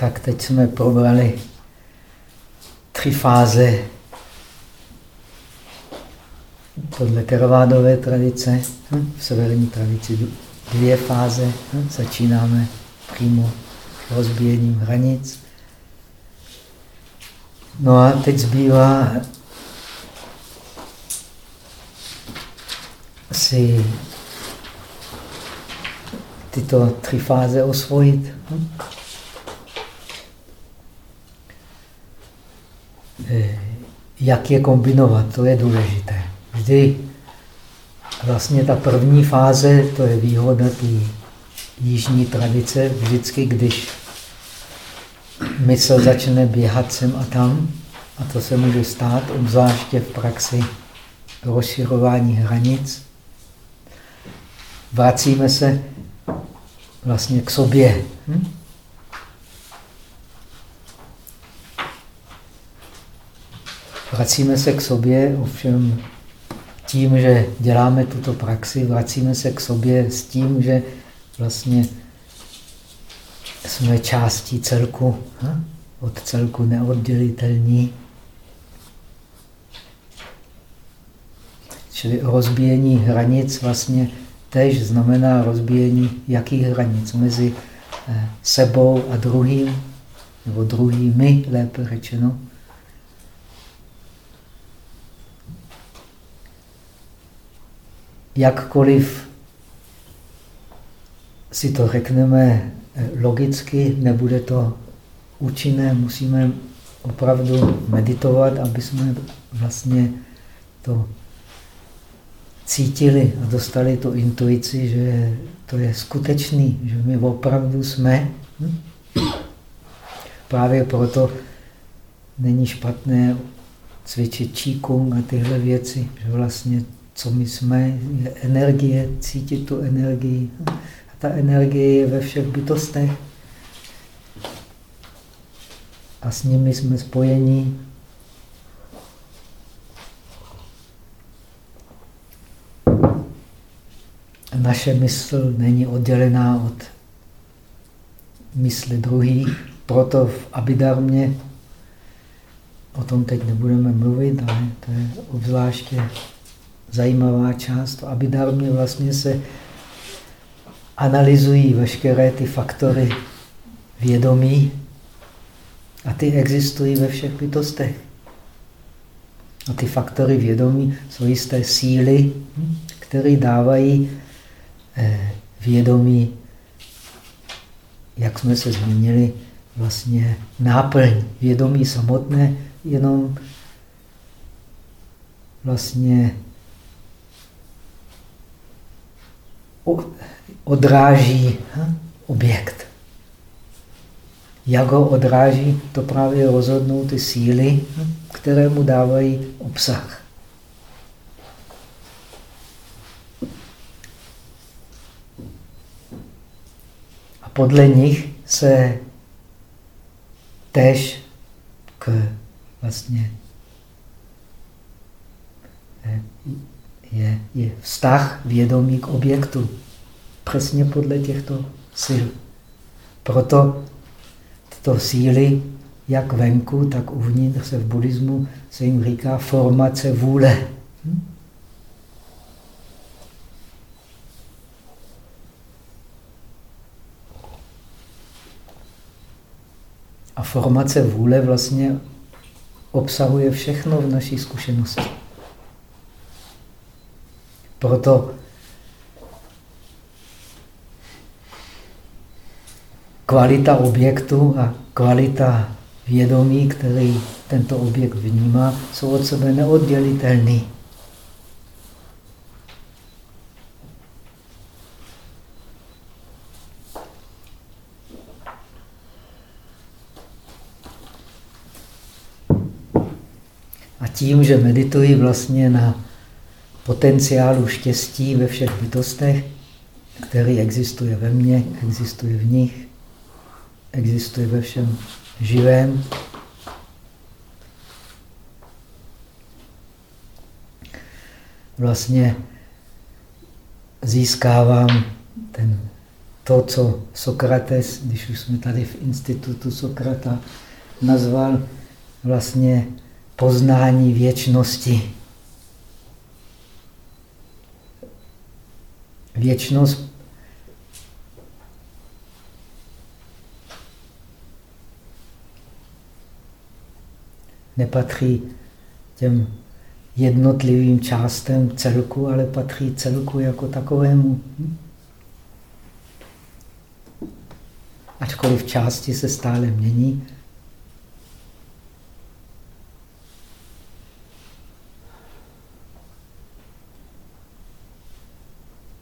Tak teď jsme probrali tři fáze podle teravádové tradice, hm, v severní tradici dvě fáze. Hm, začínáme přímo rozbíjením hranic. No a teď zbývá si tyto tři fáze osvojit. Hm? Eh, jak je kombinovat, to je důležité. Vždy vlastně ta první fáze, to je výhoda té jižní tradice, vždycky, když mysl začne běhat sem a tam, a to se může stát, obzvláště v praxi rozširování hranic, vracíme se vlastně k sobě. Hm? Vracíme se k sobě, ovšem tím, že děláme tuto praxi, vracíme se k sobě s tím, že vlastně jsme částí celku, hm? od celku neoddělitelní. Čili rozbíjení hranic vlastně tež znamená rozbíjení jakých hranic mezi eh, sebou a druhým, nebo druhými, lépe řečeno. Jakkoliv si to řekneme eh, logicky, nebude to účinné, musíme opravdu meditovat, aby jsme vlastně to cítili a dostali tu intuici, že to je skutečný, že my opravdu jsme. Hm? Právě proto není špatné cvičit číkung a tyhle věci, že vlastně co my jsme, je energie, cítit tu energii. A ta energie je ve všech bytostech. A s nimi jsme spojení. naše mysl není oddělená od mysli druhých. Proto v Abidarmě, o tom teď nebudeme mluvit, ale to je obzvláště zajímavá část. V Abidarmě vlastně se analyzují veškeré ty faktory vědomí a ty existují ve všech bytostech. A ty faktory vědomí jsou jisté síly, které dávají Eh, vědomí, jak jsme se zmínili, vlastně náplň vědomí samotné, jenom vlastně odráží hm, objekt. Jak ho odráží, to právě rozhodnou ty síly, hm, které mu dávají obsah. podle nich se tež k vlastně eh, je, je vztah vědomí k objektu. Přesně podle těchto sil. Proto tyto síly, jak venku, tak uvnitř se v buddhismu se jim říká formace vůle. Hm? A formace vůle vlastně obsahuje všechno v naší zkušenosti. Proto kvalita objektu a kvalita vědomí, který tento objekt vnímá, jsou od sebe neoddělitelné. tím, že medituji vlastně na potenciálu štěstí ve všech bytostech, který existuje ve mně, existuje v nich, existuje ve všem živém. Vlastně získávám ten, to, co Sokrates, když už jsme tady v institutu Sokrata, nazval vlastně poznání věčnosti. Věčnost nepatří těm jednotlivým částem celku, ale patří celku jako takovému. Ačkoliv části se stále mění,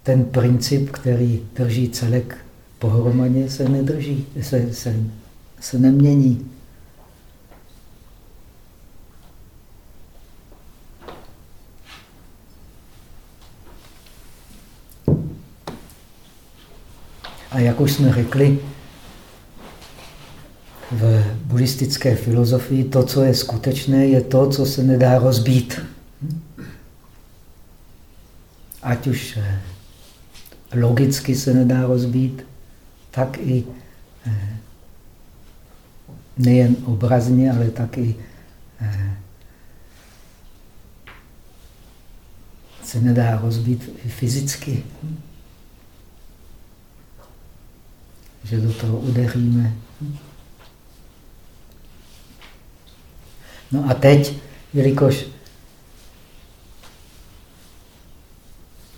ten princip, který drží celek pohromadě, se nedrží, se, se, se nemění. A jak už jsme řekli, v buddhistické filozofii to, co je skutečné, je to, co se nedá rozbít. Ať už eh, logicky se nedá rozbít, tak i eh, nejen obrazně, ale tak i eh, se nedá rozbít fyzicky. Že do toho udeříme. No a teď, jelikož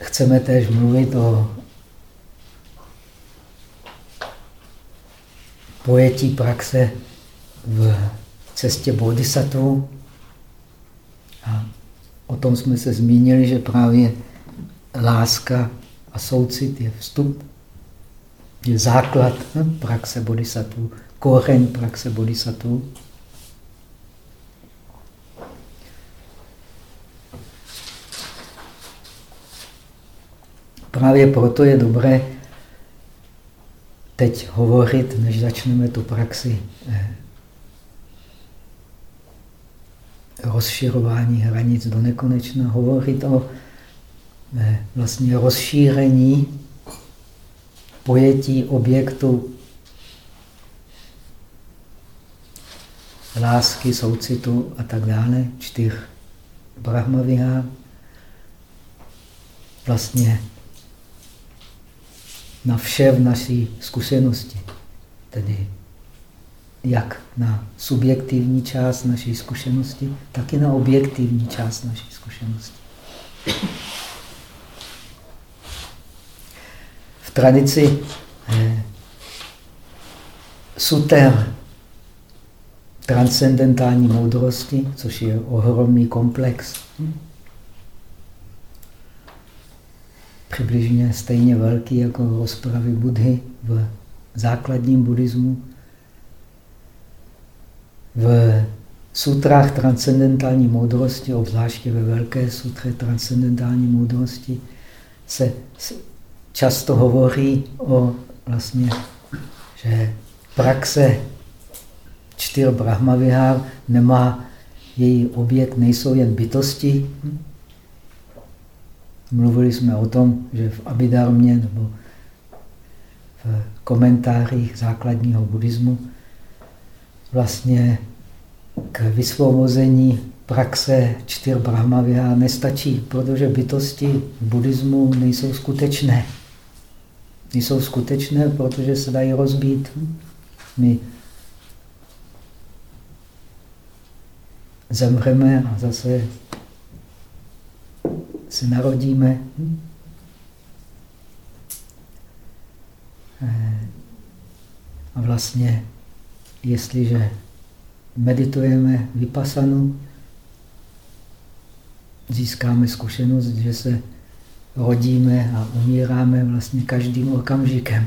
chceme též mluvit o pojetí praxe v cestě bodhisattva. A o tom jsme se zmínili, že právě láska a soucit je vstup, je základ hm, praxe bodhisattva, kořen praxe bodhisattva. Právě proto je dobré teď hovorit, než začneme tu praxi eh, rozširování hranic do nekonečna, hovorit o eh, vlastně rozšíření pojetí objektu lásky, soucitu a tak dále, čtyř brahmavihá, vlastně na vše v naší zkušenosti. Tedy jak na subjektivní část naší zkušenosti, tak i na objektivní část naší zkušenosti. V tradici eh, suter transcendentální moudrosti, což je ohromný komplex, přibližně stejně velký jako rozpravy Budhy v základním buddhismu. V sutrách transcendentální moudrosti, obzvláště ve velké sutře transcendentální moudrosti, se často hovoří o vlastně, že praxe čtyř brahmavihár nemá její objekt, nejsou jen bytosti, Mluvili jsme o tom, že v Abidarmě nebo v komentářích základního buddhismu vlastně k vysvobození praxe čtyř brahmavia nestačí, protože bytosti v buddhismu nejsou skutečné. Nejsou skutečné, protože se dají rozbít. My zemřeme a zase se narodíme. Eh, a vlastně, jestliže meditujeme vypasanu, získáme zkušenost, že se rodíme a umíráme vlastně každým okamžikem.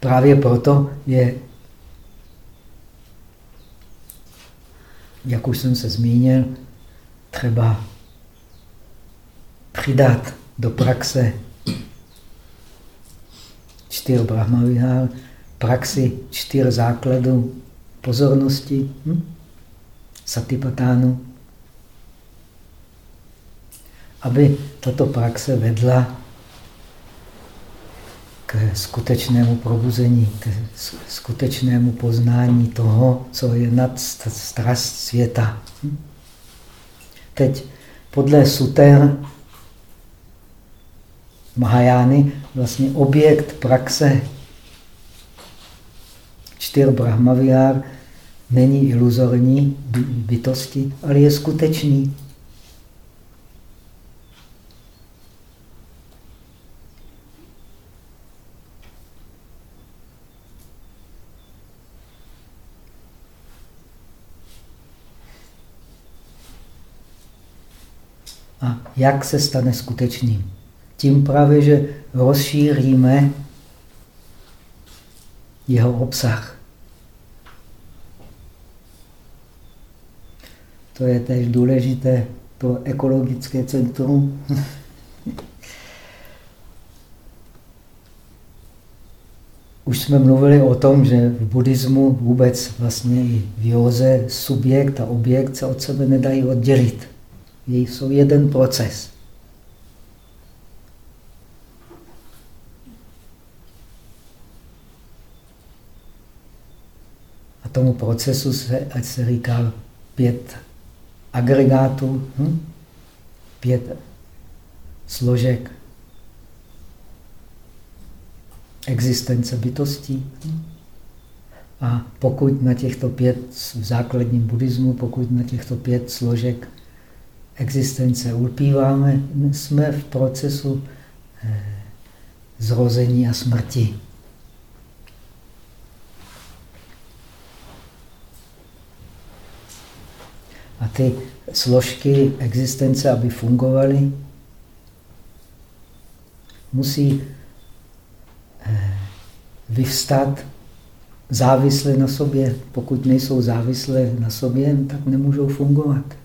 Právě proto je jak už jsem se zmínil, třeba přidat do praxe čtyř brahmavihár, praxi čtyř základů pozornosti, hm? satipatánu, aby tato praxe vedla k skutečnému probuzení, k skutečnému poznání toho, co je nad strast světa. Teď podle suter Mahajány vlastně objekt praxe čtyř brahmaviár není iluzorní bytosti, ale je skutečný. A jak se stane skutečným? Tím právě, že rozšíříme jeho obsah. To je též důležité pro ekologické centrum. Už jsme mluvili o tom, že v buddhismu vůbec vlastně i v józe subjekt a objekt se od sebe nedají oddělit. Jsou jeden proces. A tomu procesu se, ať se říká pět agregátů, hm? pět složek existence bytostí. A pokud na těchto pět, v základním buddhismu, pokud na těchto pět složek existence ulpíváme, jsme v procesu eh, zrození a smrti. A ty složky existence, aby fungovaly, musí eh, vyvstat závisle na sobě. Pokud nejsou závislé na sobě, tak nemůžou fungovat.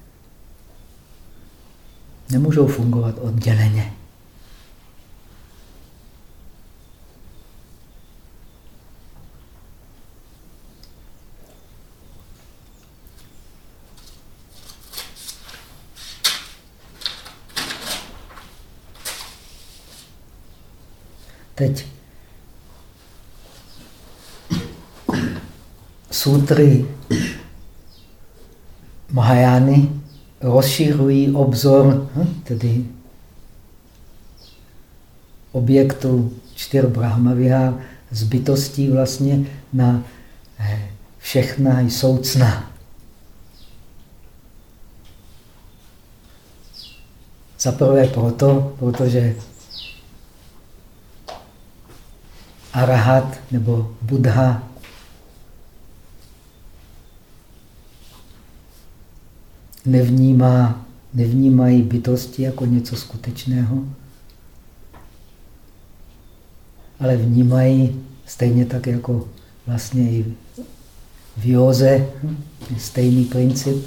Nemůžou fungovat odděleně. Teď sutry Mahajány rozšiřují obzor, hm, tedy objektu čtyř Brahmavihár z bytostí vlastně na eh, všechna i soucna. Za prvé proto, protože arahat nebo buddha nevnímá, nevnímají bytosti jako něco skutečného, ale vnímají stejně tak jako vlastně i v józe, stejný princip,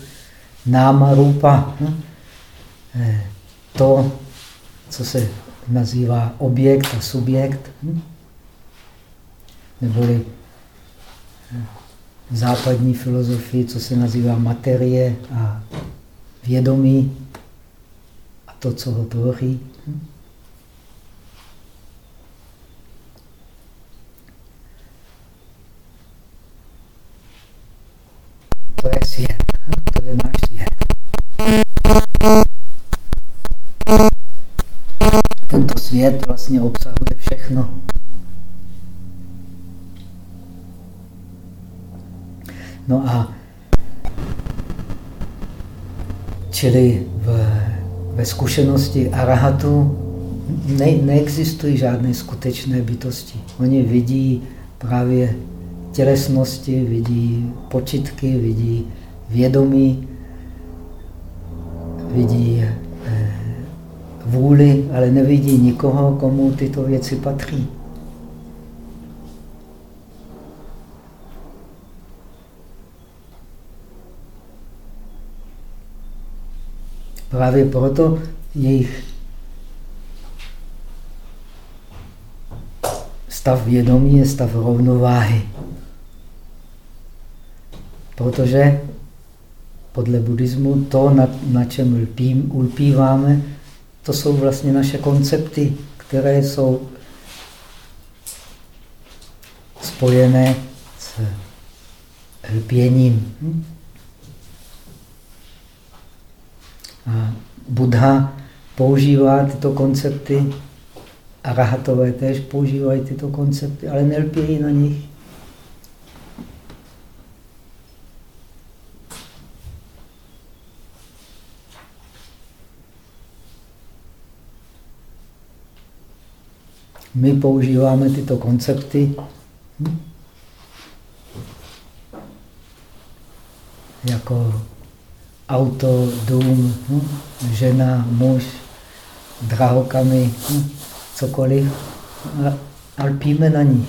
náma rupa. Eh, to, co se nazývá objekt a subjekt, neboli západní filozofii, co se nazývá materie a vědomí a to, co ho tvoří. To je svět, to je náš svět. Tento svět vlastně obsahuje všechno. No a čili v, ve zkušenosti arahatu ne, neexistují žádné skutečné bytosti. Oni vidí právě tělesnosti, vidí počitky, vidí vědomí, vidí eh, vůli, ale nevidí nikoho, komu tyto věci patří. Právě proto jejich stav vědomí je stav rovnováhy. Protože podle buddhismu to, na, na čem lpím, ulpíváme, to jsou vlastně naše koncepty, které jsou spojené s lpěním. A Buddha používá tyto koncepty, a rahatové též používají tyto koncepty, ale nelpějí na nich. My používáme tyto koncepty hm? jako auto, dům, hm? žena, muž, drahokamy, hm? cokoliv, a lpíme na ní.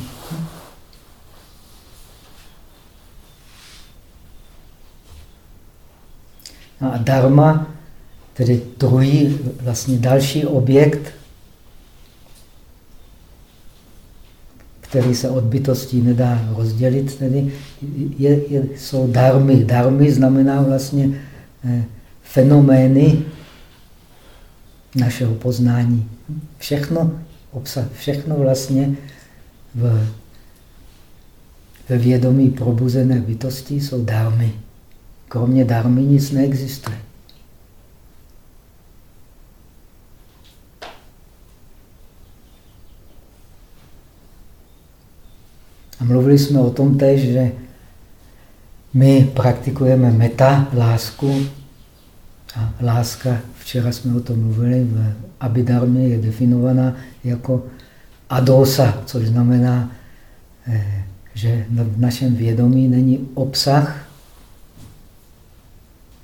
A dharma, tedy druhý, vlastně další objekt, který se od bytostí nedá rozdělit, tedy je, je, jsou darmy. Darmy znamená vlastně fenomény našeho poznání. Všechno, obsah, všechno vlastně v, ve vědomí probuzené bytosti jsou darmy. Kromě darmy nic neexistuje. A mluvili jsme o tom tež, že my praktikujeme meta, lásku. A láska, včera jsme o tom mluvili, v Abhidharmě je definovaná jako adosa, což znamená, eh, že v našem vědomí není obsah,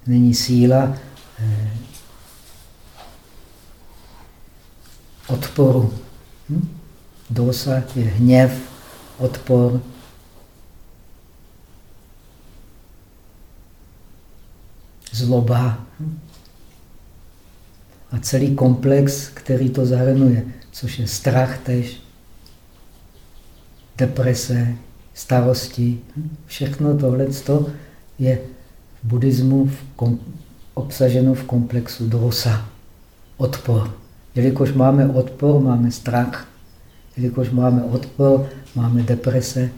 není síla eh, odporu. Hm? Dosa je hněv, odpor. Zloba. A celý komplex, který to zahrnuje, což je strach tež, deprese, starosti. Všechno tohle je v buddhismu v kom, obsaženo v komplexu dosa, odpor. Jelikož máme odpor, máme strach. Jelikož máme odpor, máme deprese,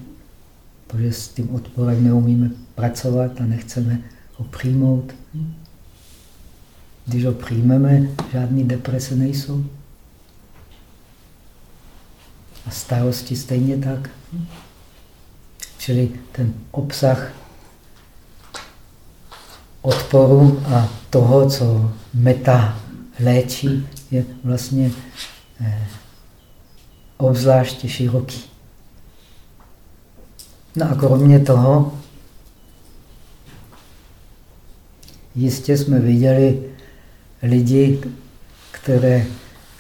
protože s tím odporem neumíme pracovat a nechceme ho přijmout. Když ho přijmeme, žádné deprese nejsou. A starosti stejně tak. Čili ten obsah odporu a toho, co meta léčí, je vlastně eh, obzvláště široký. No a kromě toho, jistě jsme viděli lidi, které,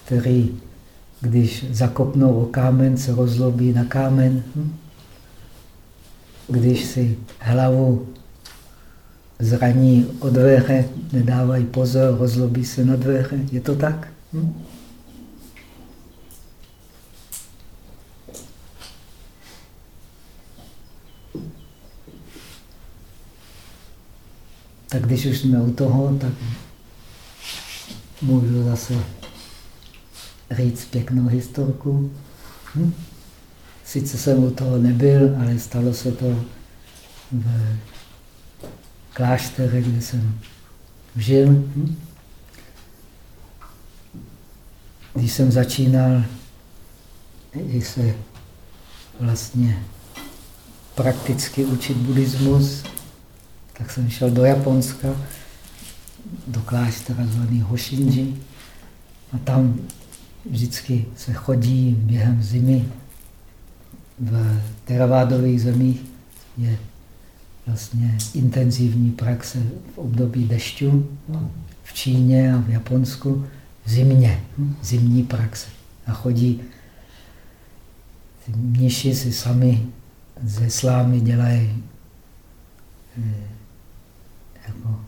který, když zakopnou o kámen, se rozlobí na kámen. Když si hlavu zraní o dveře, nedávají pozor, rozlobí se na dveře. Je to tak? Hm? Tak když už jsme u toho, tak můžu zase říct pěknou historku. Hm? Sice jsem u toho nebyl, ale stalo se to v kláštere, kde jsem žil. Hm? Když jsem začínal se vlastně prakticky učit buddhismus, tak jsem šel do Japonska, do kláštera zvaný Hoshinji. A tam vždycky se chodí během zimy v teravádových zemích je vlastně intenzivní praxe v období dešťu v Číně a v Japonsku v zimě, zimní praxe. A chodí, mniši si sami ze slámy dělají eh, jako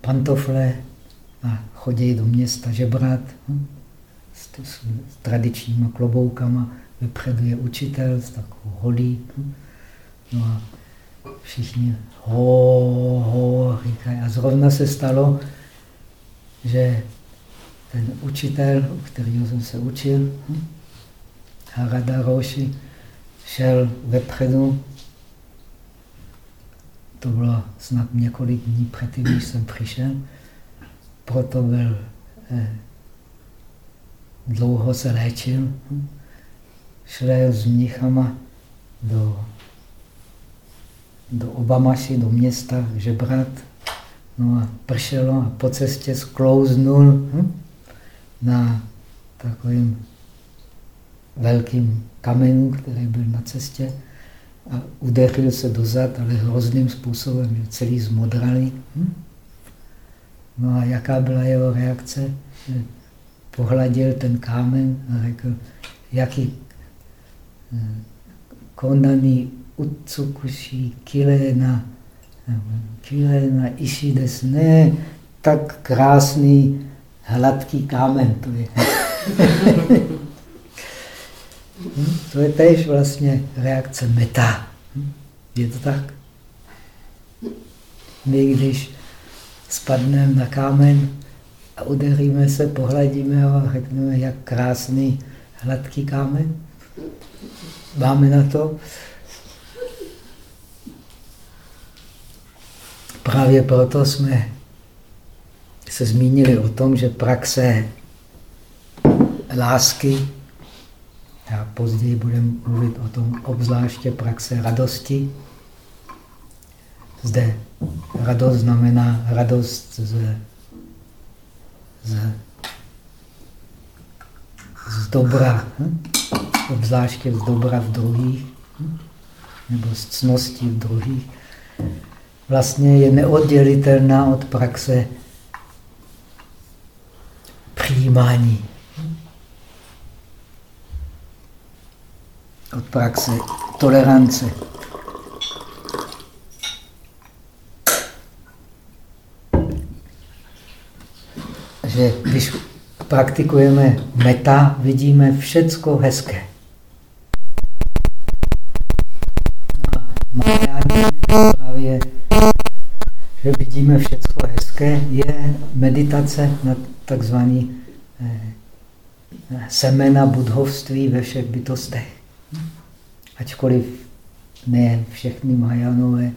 pantofle a chodí do města žebrat hm? s, s, s tradičníma kloboukama. Vypředu je učitel s takovou holí. Hm? No a všichni ho, ho, říkají. A zrovna se stalo, že ten učitel, u kterého jsem se učil, hm? Harada Roshi, šel vepředu. To bylo snad několik dní předtím, když jsem přišel. Proto byl, eh, dlouho se léčil. Hm? Šel s mnichama do, do Obamaši, do města žebrat. No a pršelo a po cestě sklouznul hm? na takovým velkým kamenu, který byl na cestě a udeřil se dozad, ale hrozným způsobem, že celý zmodrali. Hm? No a jaká byla jeho reakce? Pohladil ten kámen a řekl, jaký eh, konaný utsukushi kilena, kilena ishi desu ne, tak krásný hladký kámen to je. Hm? To je tež vlastně reakce meta. Hm? Je to tak? My, když spadneme na kámen a uderíme se, pohladíme ho a řekneme, jak krásný hladký kámen. Máme na to. Právě proto jsme se zmínili o tom, že praxe lásky a později budeme mluvit o tom obzvláště praxe radosti. Zde radost znamená radost z, z, z dobra, hm? obzvláště z dobra v druhých, hm? nebo z cnosti v druhých. Vlastně je neoddělitelná od praxe přijímání. Od praxe tolerance. Že když praktikujeme meta, vidíme všecko hezké. A právě, že vidíme všecko hezké, je meditace na takzvaný eh, semena budhovství ve všech bytostech. Ačkoliv ne všechny Mahajánové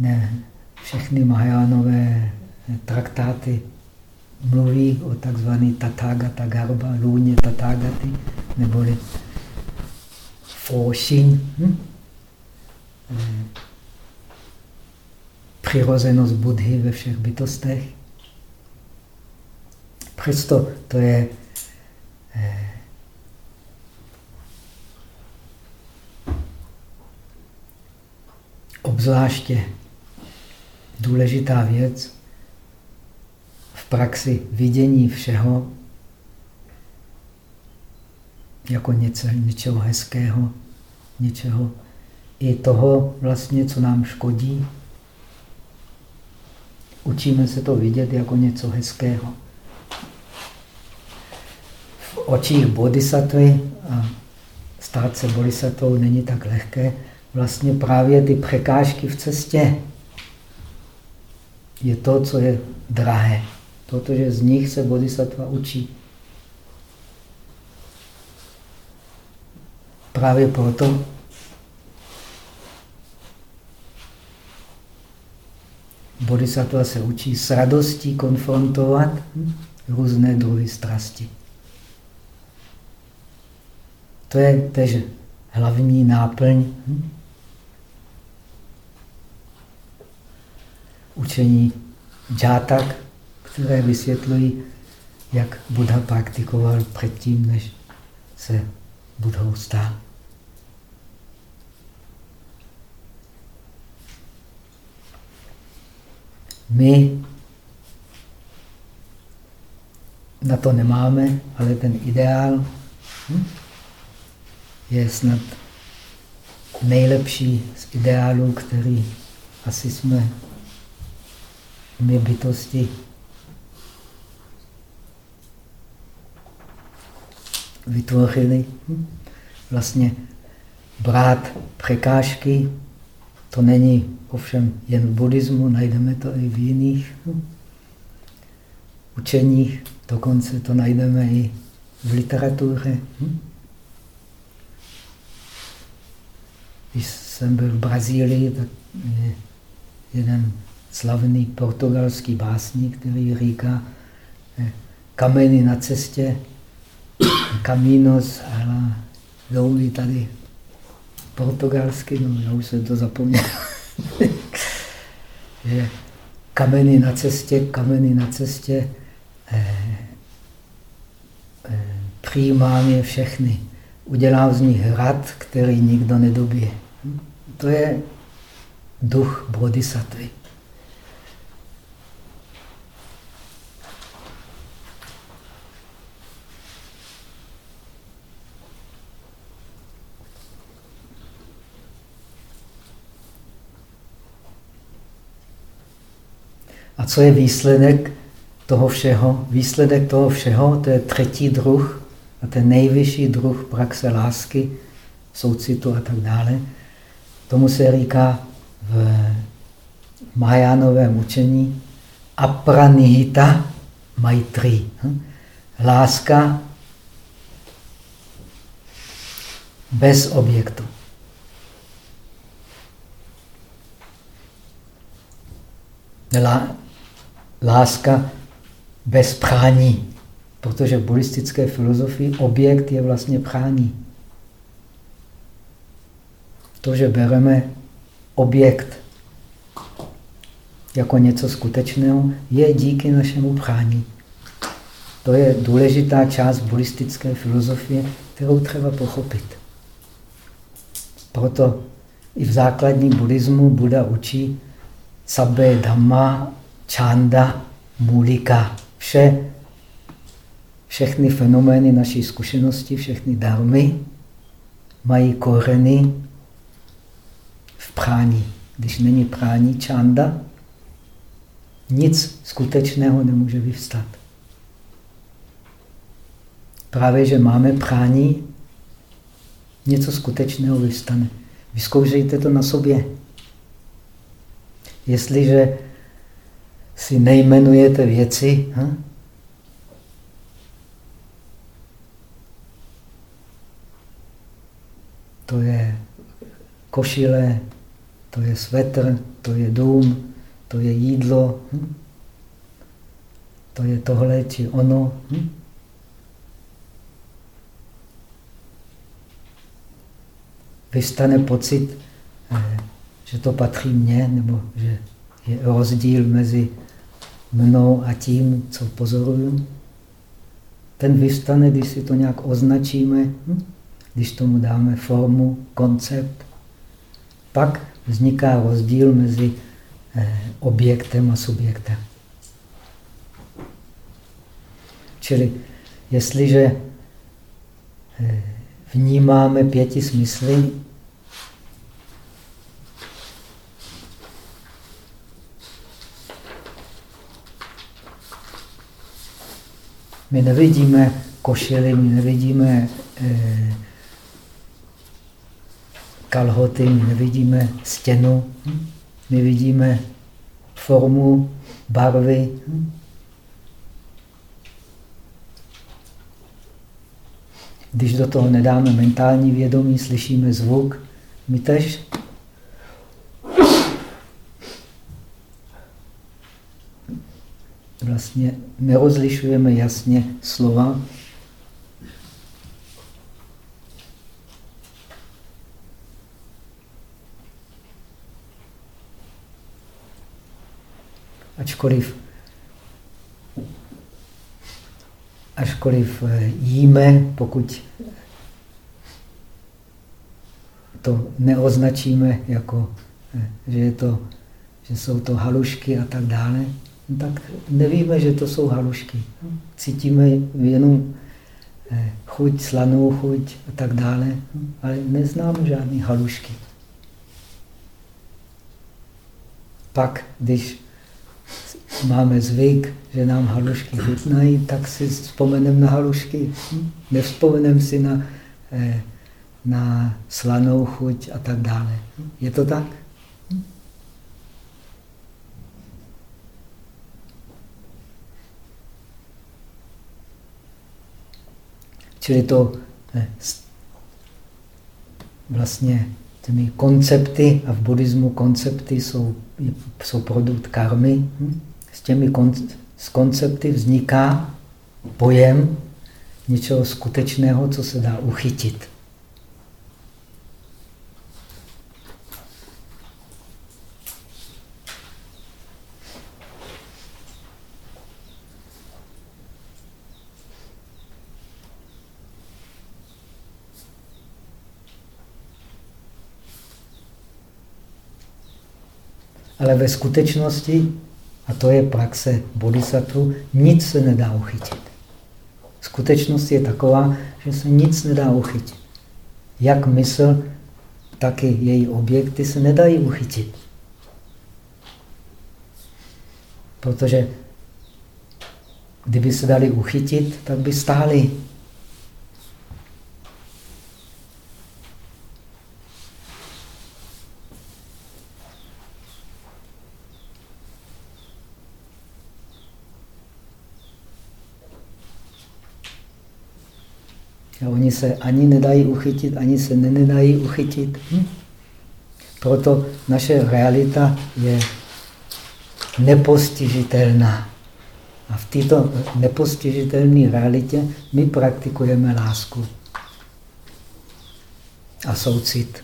ne všechny Mahajánové traktáty mluví o takzvaný Tathagata Garba, lůně Tathagaty, neboli Foshin. Hm? Eh, přirozenost Budhy ve všech bytostech. Přesto to je obzvláště důležitá věc v praxi vidění všeho jako něco, něčeho hezkého, něčeho i toho vlastně, co nám škodí. Učíme se to vidět jako něco hezkého očích bodhisattvy a stát se bodhisattvou není tak lehké. Vlastně právě ty překážky v cestě je to, co je drahé, protože z nich se bodhisattva učí. Právě proto bodhisattva se učí s radostí konfrontovat různé druhy strasti. To je tež hlavní náplň hm? učení džátak, které vysvětlují, jak Buddha praktikoval předtím, než se Budhou stál. My na to nemáme, ale ten ideál hm? Je snad nejlepší z ideálů, který asi jsme my bytosti vytvořili. Vlastně brát překážky To není ovšem jen v buddhismu, najdeme to i v jiných hm, učeních, dokonce to najdeme i v literatuře. Hm. Když jsem byl v Brazílii, tak je jeden slavný portugalský básník, který říká, kameny na cestě, caminos, ale dlouhý tady portugalsky, no já už jsem to zapomněl. že kameny na cestě, kameny na cestě, eh, eh, přijímám je všechny. Udělám z nich hrad, který nikdo nedobije. To je duch bodhisattvy. A co je výsledek toho všeho? Výsledek toho všeho, to je třetí druh, a ten nejvyšší druh praxe lásky, soucitu a tak dále. Tomu se říká v Mahajánovém učení apranihita maitri. Hm? Láska bez objektu. Láska bez prání, protože v buddhistické filozofii objekt je vlastně prání. To, že bereme objekt jako něco skutečného, je díky našemu prání. To je důležitá část buddhistické filozofie, kterou třeba pochopit. Proto i v základním buddhismu Buda učí sabbe dhamma čanda mulika. Vše, všechny fenomény naší zkušenosti, všechny darmy mají koreny v prání. Když není prání čanda, nic skutečného nemůže vyvstat. Právě, že máme prání, něco skutečného vyvstane. Vyzkoušejte to na sobě. Jestliže si nejmenujete věci, hm? to je košile, to je svetr, to je dům, to je jídlo, hm? to je tohle či ono. Hm? Vystane pocit, eh, že to patří mně, nebo že je rozdíl mezi mnou a tím, co pozoruju. Ten vystane, když si to nějak označíme, hm? když tomu dáme formu, koncept. Pak vzniká rozdíl mezi eh, objektem a subjektem. Čili jestliže eh, vnímáme pěti smysly, My nevidíme košily, my nevidíme eh, kalhoty, my nevidíme stěnu, my vidíme formu, barvy. Když do toho nedáme mentální vědomí, slyšíme zvuk, my tež vlastně nerozlišujeme jasně slova. Ačkoliv, ačkoliv eh, jíme, pokud to neoznačíme jako, eh, že, je to, že jsou to halušky a tak dále, No tak nevíme, že to jsou halušky. Cítíme jenom eh, chuť, slanou chuť a tak dále, ale neznáme žádné halušky. Pak, když máme zvyk, že nám halušky chutnají, tak si vzpomeneme na halušky. Nevzpomeneme si na, eh, na slanou chuť a tak dále. Je to tak? Čili to eh, vlastně těmi koncepty, a v buddhismu koncepty jsou, jsou produkt karmy, hm? S těmi z koncepty vzniká pojem něčeho skutečného, co se dá uchytit. Ale ve skutečnosti, a to je praxe bodhisattva, nic se nedá uchytit. Skutečnost je taková, že se nic nedá uchytit. Jak mysl, tak i její objekty se nedají uchytit. Protože kdyby se dali uchytit, tak by stály A oni se ani nedají uchytit, ani se nedají uchytit. Hm? Proto naše realita je nepostižitelná. A v této nepostižitelné realitě my praktikujeme lásku a soucit.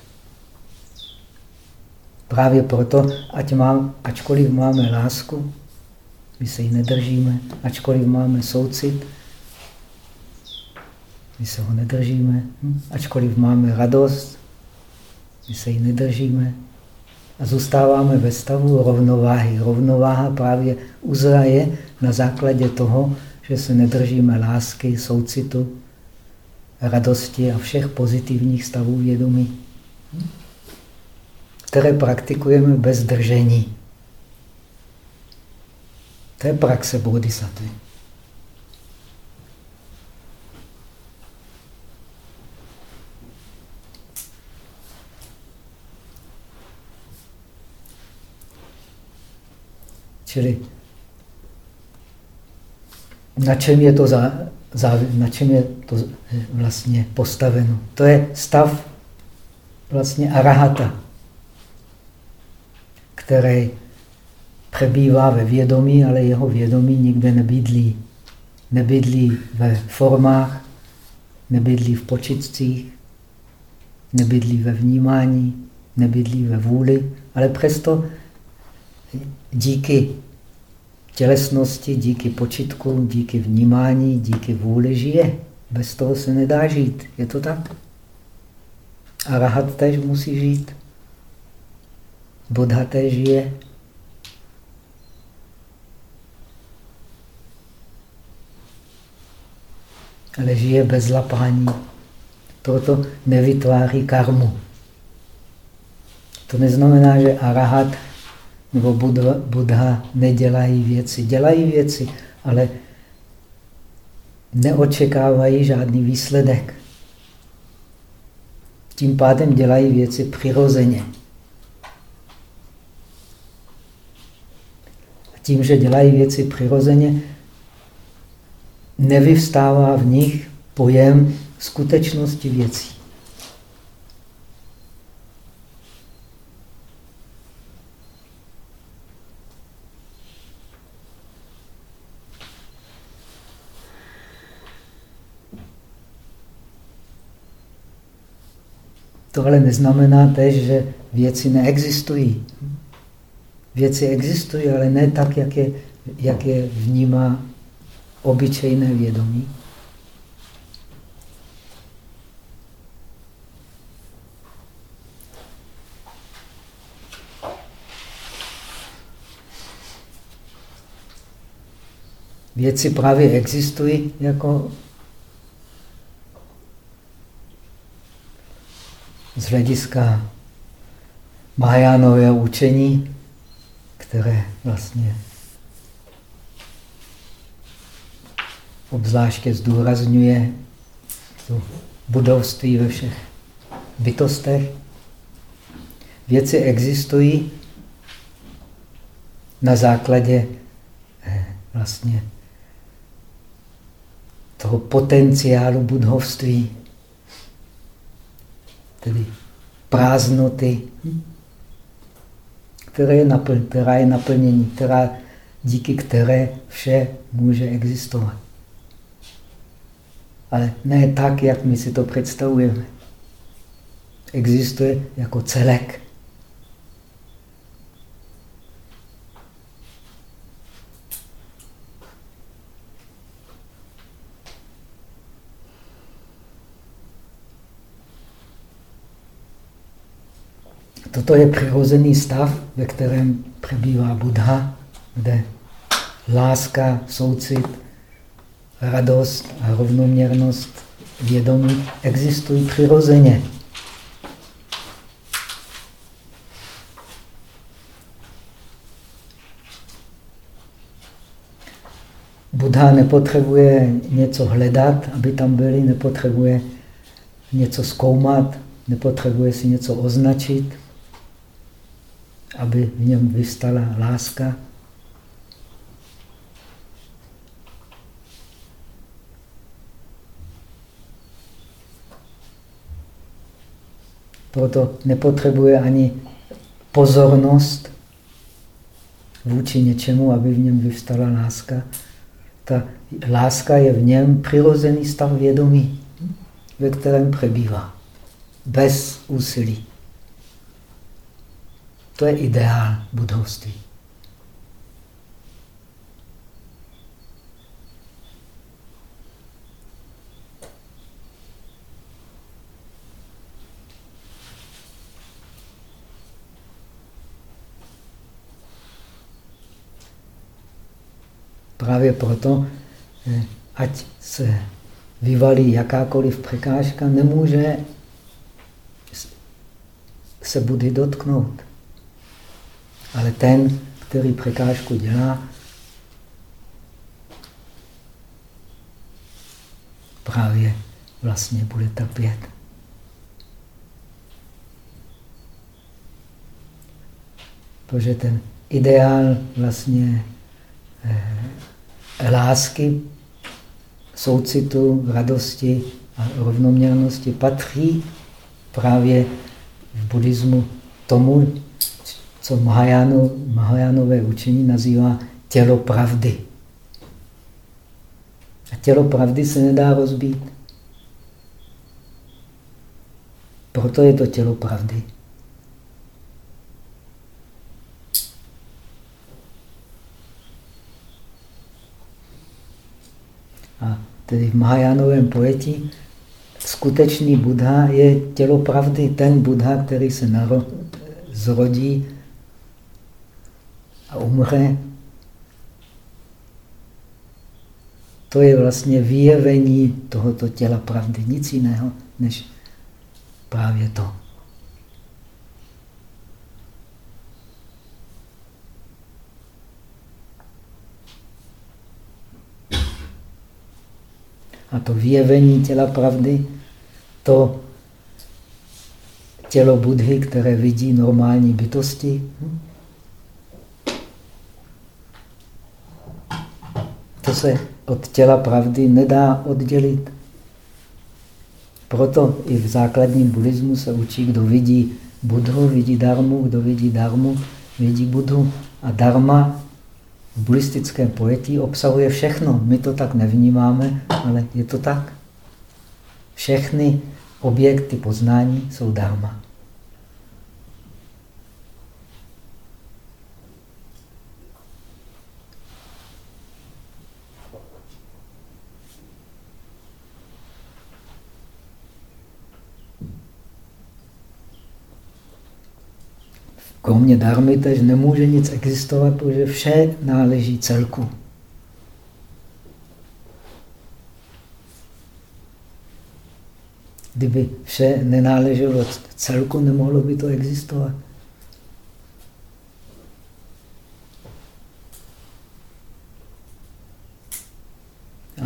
Právě proto, ať mám, ačkoliv máme lásku, my se ji nedržíme, ačkoliv máme soucit, my se ho nedržíme. Ačkoliv máme radost, my se ji nedržíme. A zůstáváme ve stavu rovnováhy. Rovnováha právě uzraje na základě toho, že se nedržíme lásky, soucitu, radosti a všech pozitivních stavů vědomí, které praktikujeme bez držení. To je praxe bodhisattva. Čili na čem je to, za, za, na čem je to vlastně postaveno? To je stav vlastně arahata, který přebývá ve vědomí, ale jeho vědomí nikde nebydlí. Nebydlí ve formách, nebydlí v počitcích, nebydlí ve vnímání, nebydlí ve vůli, ale přesto díky tělesnosti, díky počitku, díky vnímání, díky vůli žije. Bez toho se nedá žít. Je to tak? A rahat tež musí žít. Buddha tež žije. Ale žije bez lapání. Proto nevytváří karmu. To neznamená, že arahat nebo Buddha, Buddha nedělají věci. Dělají věci, ale neočekávají žádný výsledek. Tím pádem dělají věci přirozeně. A tím, že dělají věci přirozeně, nevyvstává v nich pojem skutečnosti věcí. To ale neznamená tež, že věci neexistují. Věci existují, ale ne tak, jak je, jak je vnímá obyčejné vědomí. Věci právě existují jako z hlediska Mahajánového učení, které vlastně obzvláště zdůrazňuje to budovství ve všech bytostech, věci existují na základě eh, vlastně toho potenciálu budhovství, tedy prázdnoty, které je naplň, která je naplnění, která, díky které vše může existovat. Ale ne tak, jak my si to představujeme. Existuje jako celek. Toto je přirozený stav, ve kterém přebývá Buddha, kde láska, soucit, radost a rovnoměrnost vědomí existují přirozeně. Buddha nepotřebuje něco hledat, aby tam byli, nepotřebuje něco zkoumat, nepotřebuje si něco označit aby v něm vystala láska. Proto nepotřebuje ani pozornost vůči něčemu, aby v něm vyvstala láska. Ta láska je v něm přirozený stav vědomí, ve kterém přebývá, bez úsilí. To je ideál budovství. Právě proto, eh, ať se vyvalí jakákoliv překážka, nemůže se Budy dotknout. Ale ten, který překážku dělá, právě vlastně bude trpět. Protože ten ideál vlastně eh, lásky, soucitu, radosti a rovnoměrnosti patří právě v buddhismu tomu, co Mahajánu, Mahajánové učení nazývá tělo pravdy. A tělo pravdy se nedá rozbít. Proto je to tělo pravdy. A tedy v Mahajánovém pojetí skutečný Buddha je tělo pravdy. Ten Buddha, který se zrodí a umře, to je vlastně vyjevení tohoto těla pravdy. Nic jiného, než právě to. A to vyjevení těla pravdy, to tělo Budhy, které vidí normální bytosti, Se od těla pravdy nedá oddělit. Proto i v základním buddhismu se učí, kdo vidí Budhu, vidí darmu, kdo vidí darmu, vidí Budhu. A dharma v buddhistickém pojetí obsahuje všechno. My to tak nevnímáme, ale je to tak. Všechny objekty poznání jsou dharma. Kromě darmy tež nemůže nic existovat, protože vše náleží celku. Kdyby vše nenáleželo celku, nemohlo by to existovat.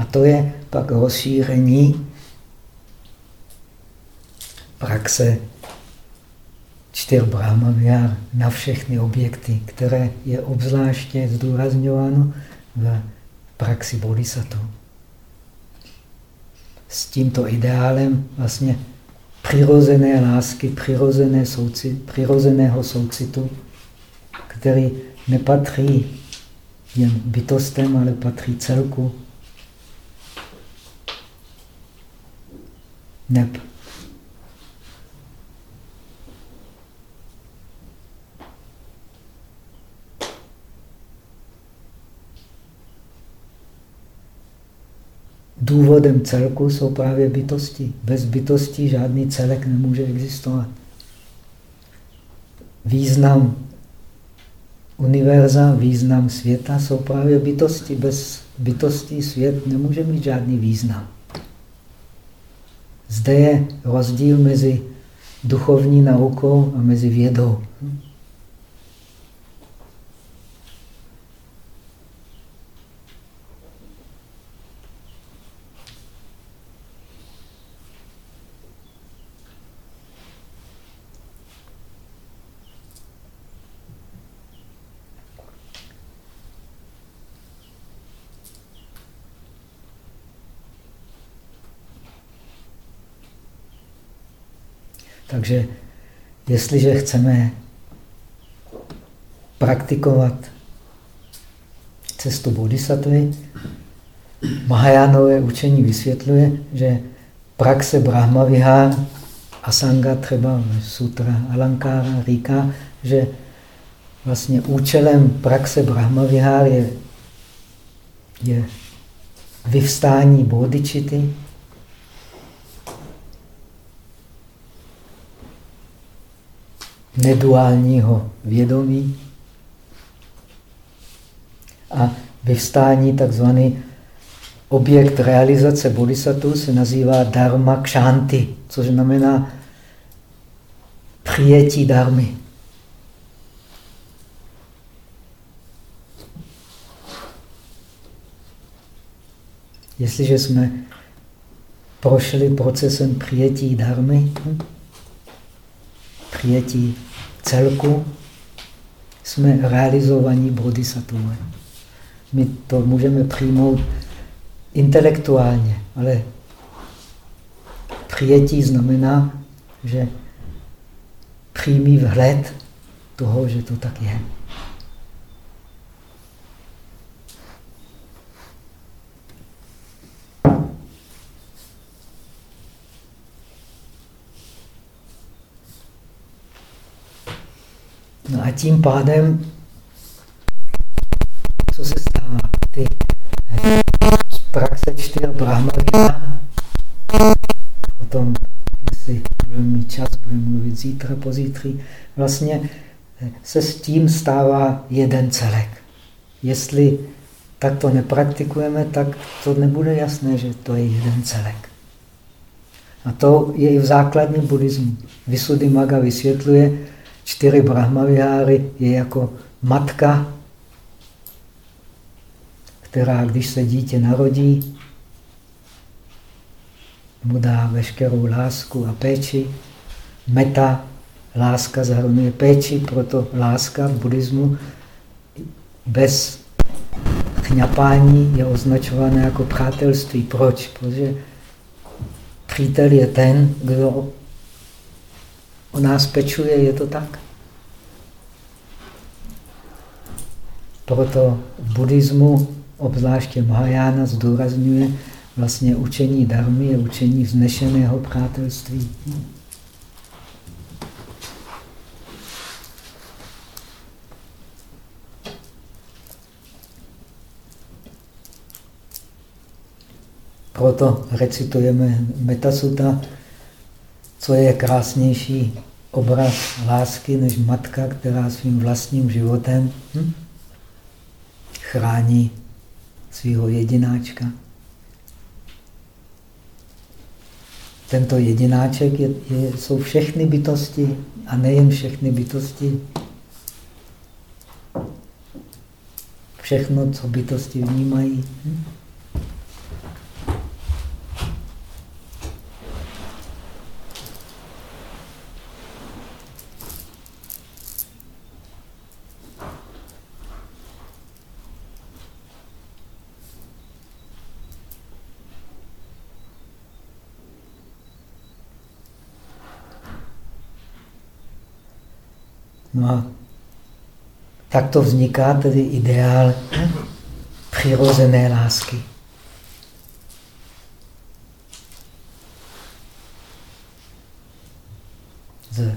A to je pak rozšíření praxe čtyř Brahmavihár na všechny objekty, které je obzvláště zdůrazňováno v praxi bodhisattva. S tímto ideálem vlastně přirozené lásky, přirozené soucit, přirozeného soucitu, který nepatří jen bytostem, ale patří celku. Neb důvodem celku jsou právě bytosti. Bez bytosti žádný celek nemůže existovat. Význam univerza, význam světa jsou právě bytosti. Bez bytosti svět nemůže mít žádný význam. Zde je rozdíl mezi duchovní naukou a mezi vědou. Takže jestliže chceme praktikovat cestu bodhisattvy, Mahajánové učení vysvětluje, že praxe Brahmavihár, Asanga třeba sutra Alankára říká, že vlastně účelem praxe Brahmavihár je, je vyvstání bodičity, neduálního vědomí a vyvstání takzvaný objekt realizace bodhisattva se nazývá dharma kshanti, což znamená přijetí darmy. Jestliže jsme prošli procesem přijetí darmy, hm, přijetí celku jsme realizovaní bodhisattvové. My to můžeme přijmout intelektuálně, ale přijetí znamená, že přímý vhled toho, že to tak je. No a tím pádem, co se stává? Ty z praxe čtyř brahmavina, potom, jestli budeme mít čas, budeme mluvit zítra, pozítří, vlastně se s tím stává jeden celek. Jestli tak to nepraktikujeme, tak to nebude jasné, že to je jeden celek. A to je i v základním buddhismu. Maga vysvětluje, čtyři brahmaviháry je jako matka, která, když se dítě narodí, mu dá veškerou lásku a péči. Meta, láska zahrnuje péči, proto láska v buddhismu bez chňapání je označována jako přátelství. Proč? Protože přítel je ten, kdo o nás pečuje, je to tak. Proto v buddhismu, obzvláště Mahajana, zdůrazňuje vlastně učení darmy, je učení vznešeného přátelství. Proto recitujeme Metasuta, co je krásnější obraz lásky než matka, která svým vlastním životem hm, chrání svého jedináčka. Tento jedináček je, je, jsou všechny bytosti a nejen všechny bytosti. Všechno, co bytosti vnímají. Hm? No a takto vzniká tedy ideál přirozené lásky. Z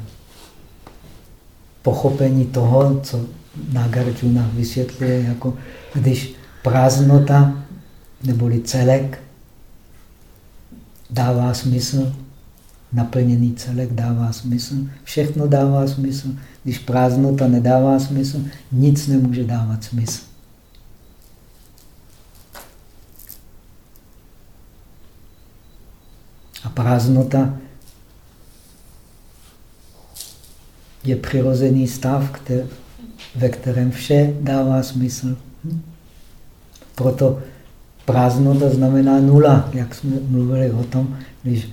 pochopení toho, co Nagarjuna vysvětluje, jako když prázdnota neboli celek dává smysl, naplněný celek dává smysl, všechno dává smysl. Když prázdnota nedává smysl, nic nemůže dávat smysl. A prázdnota je přirozený stav, který, ve kterém vše dává smysl. Proto prázdnota znamená nula, jak jsme mluvili o tom, když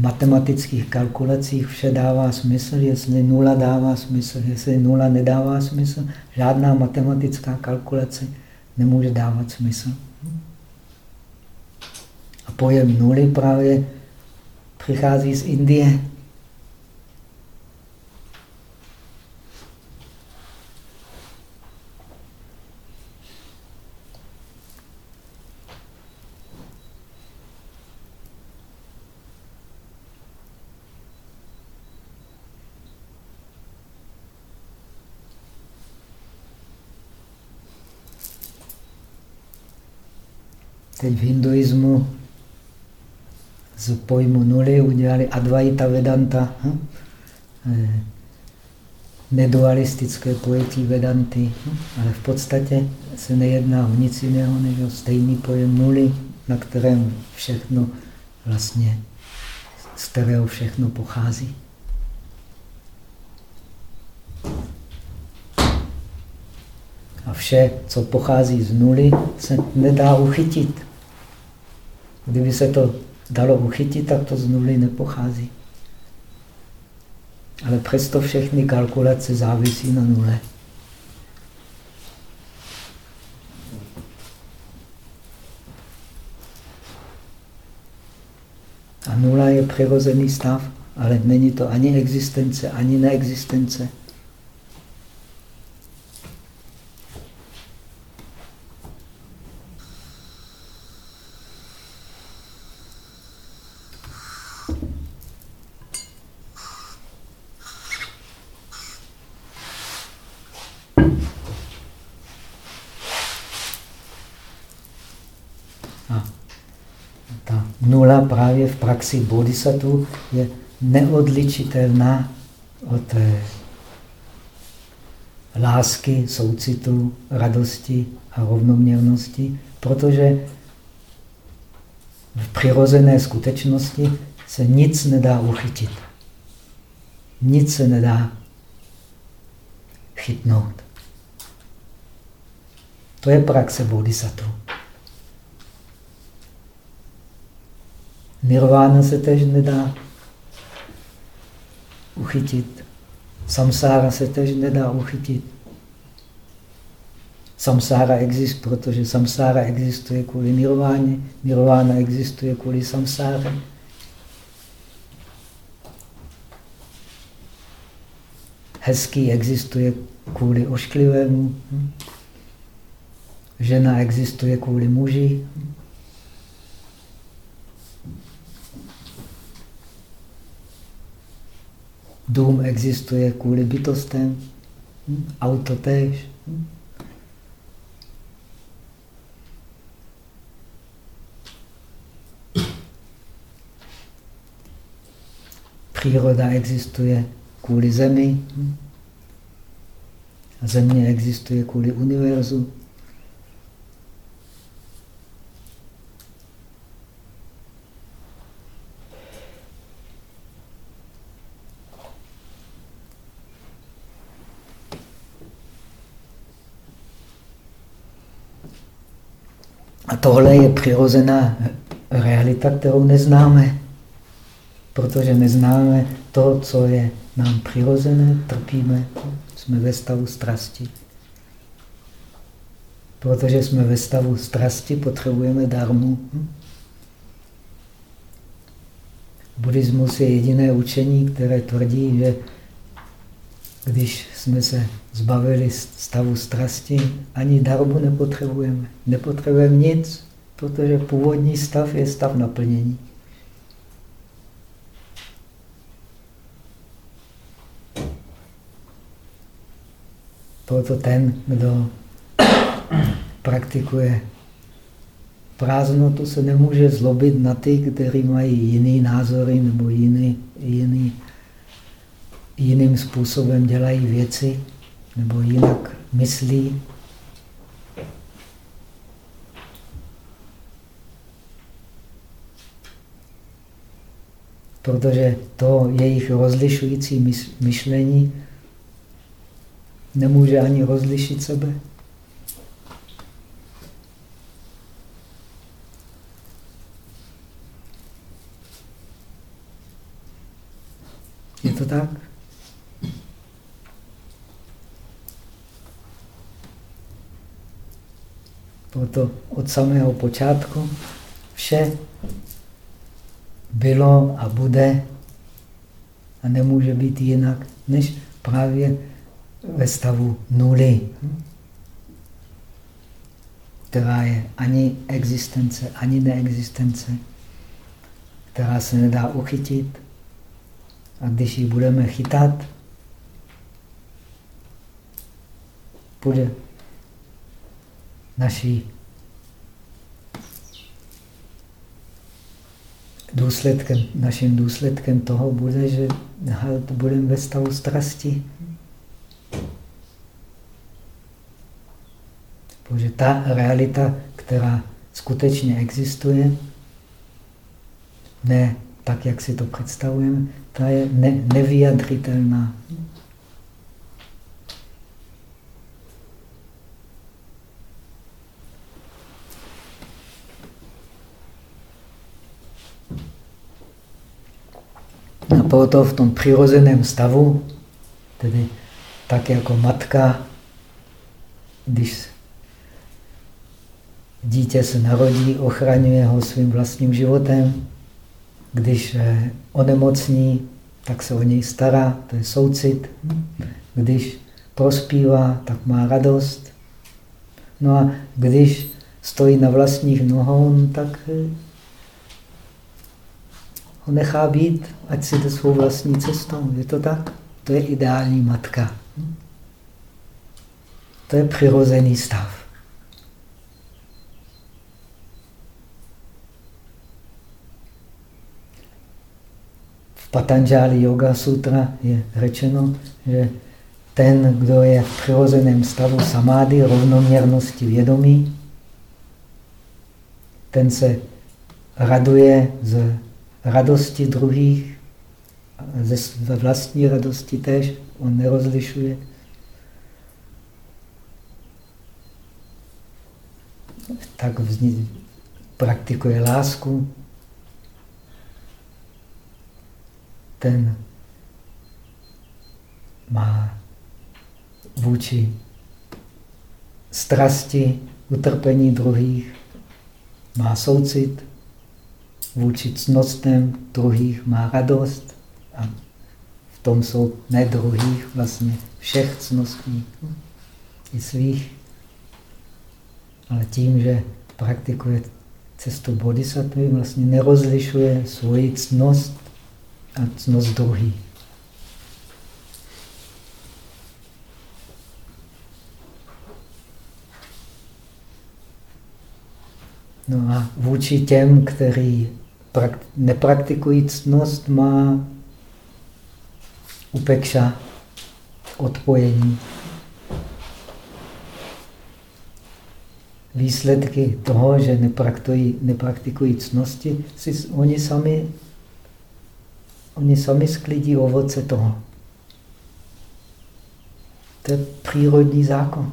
matematických kalkulacích vše dává smysl, jestli nula dává smysl, jestli nula nedává smysl, žádná matematická kalkulace nemůže dávat smysl. A pojem nuly právě přichází z Indie. Teď v hinduismu z pojmu nuly udělali Advaita Vedanta, hm? Eh, nedualistické pojetí Vedanty, hm? ale v podstatě se nejedná o nic jiného než o stejný pojem nuly, na kterém všechno vlastně, z kterého všechno pochází. A vše, co pochází z nuly, se nedá uchytit. Kdyby se to dalo uchytit, tak to z nuly nepochází. Ale přesto všechny kalkulace závisí na nule. A nula je přirozený stav, ale není to ani existence, ani neexistence. Právě v praxi bodhisattva je neodličitelná od eh, lásky, soucitu, radosti a rovnoměrnosti, protože v přirozené skutečnosti se nic nedá uchytit. Nic se nedá chytnout. To je praxe bodhisattva. Nirvána se tež nedá uchytit. Samsára se tež nedá uchytit. Samsára existuje, protože samsára existuje kvůli nirváně, nirvána existuje kvůli samsáře. Hezký existuje kvůli ošklivému. Žena existuje kvůli muži. Dům existuje kvůli bytostem, hm? auto též. Hm? Příroda existuje kvůli zemi. Hm? Země existuje kvůli univerzu. A tohle je přirozená realita, kterou neznáme. Protože neznáme to, co je nám přirozené, trpíme, jsme ve stavu strasti. Protože jsme ve stavu strasti, potřebujeme darmu. Buddhismus je jediné učení, které tvrdí, že když jsme se zbavili stavu strasti, ani darbu nepotřebujeme. Nepotřebujeme nic, protože původní stav je stav naplnění. Proto ten, kdo praktikuje prázdnotu, se nemůže zlobit na ty, kteří mají jiný názory nebo jiný, jiný, jiným způsobem dělají věci nebo jinak myslí. Protože to jejich rozlišující myšlení nemůže ani rozlišit sebe. Je to tak? Proto od samého počátku vše bylo a bude a nemůže být jinak, než právě ve stavu nuly, která je ani existence, ani neexistence, která se nedá uchytit. A když ji budeme chytat, bude naší důsledkem, naším důsledkem toho bude, že budeme ve stavu strasti. Protože ta realita, která skutečně existuje, ne tak, jak si to představujeme, ta je ne, nevyjadřitelná. A proto v tom přirozeném stavu, tedy tak jako matka, když dítě se narodí, ochraňuje ho svým vlastním životem, když eh, onemocní, tak se o něj stará, to je soucit. Když prospívá, tak má radost. No a když stojí na vlastních nohou, tak eh, ho nechá být, ať si jde svou vlastní cestou. Je to tak? To je ideální matka. To je přirozený stav. Patanjali Yoga Sutra je řečeno, že ten, kdo je v přirozeném stavu samády, rovnoměrnosti vědomí, ten se raduje z radosti druhých, ze vlastní radosti tež, on nerozlišuje. Tak vznik, praktikuje lásku, ten má vůči strasti, utrpení druhých, má soucit, vůči cnostem druhých má radost a v tom jsou ne druhých, vlastně všech cností i svých. Ale tím, že praktikuje cestu bodhisattva, vlastně nerozlišuje svoji cnost a cnost druhý. No a vůči těm, kteří nepraktikují ctnost, má upekša, odpojení. Výsledky toho, že nepraktikují, nepraktikují ctnosti, si oni sami Oni sami sklidí ovoce toho. To je přírodní zákon.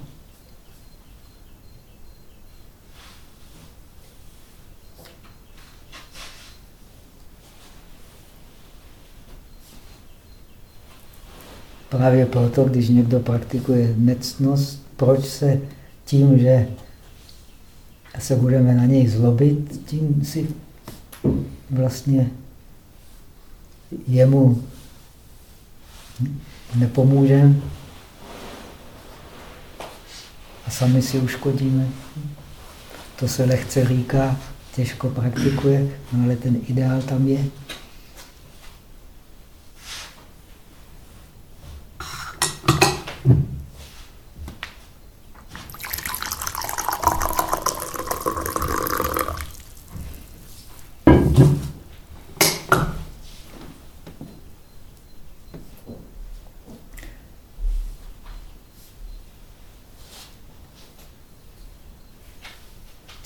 Právě proto, když někdo praktikuje nectnost, proč se tím, že se budeme na něj zlobit, tím si vlastně jemu nepomůžeme a sami si uškodíme. To se lehce říká, těžko praktikuje, no ale ten ideál tam je.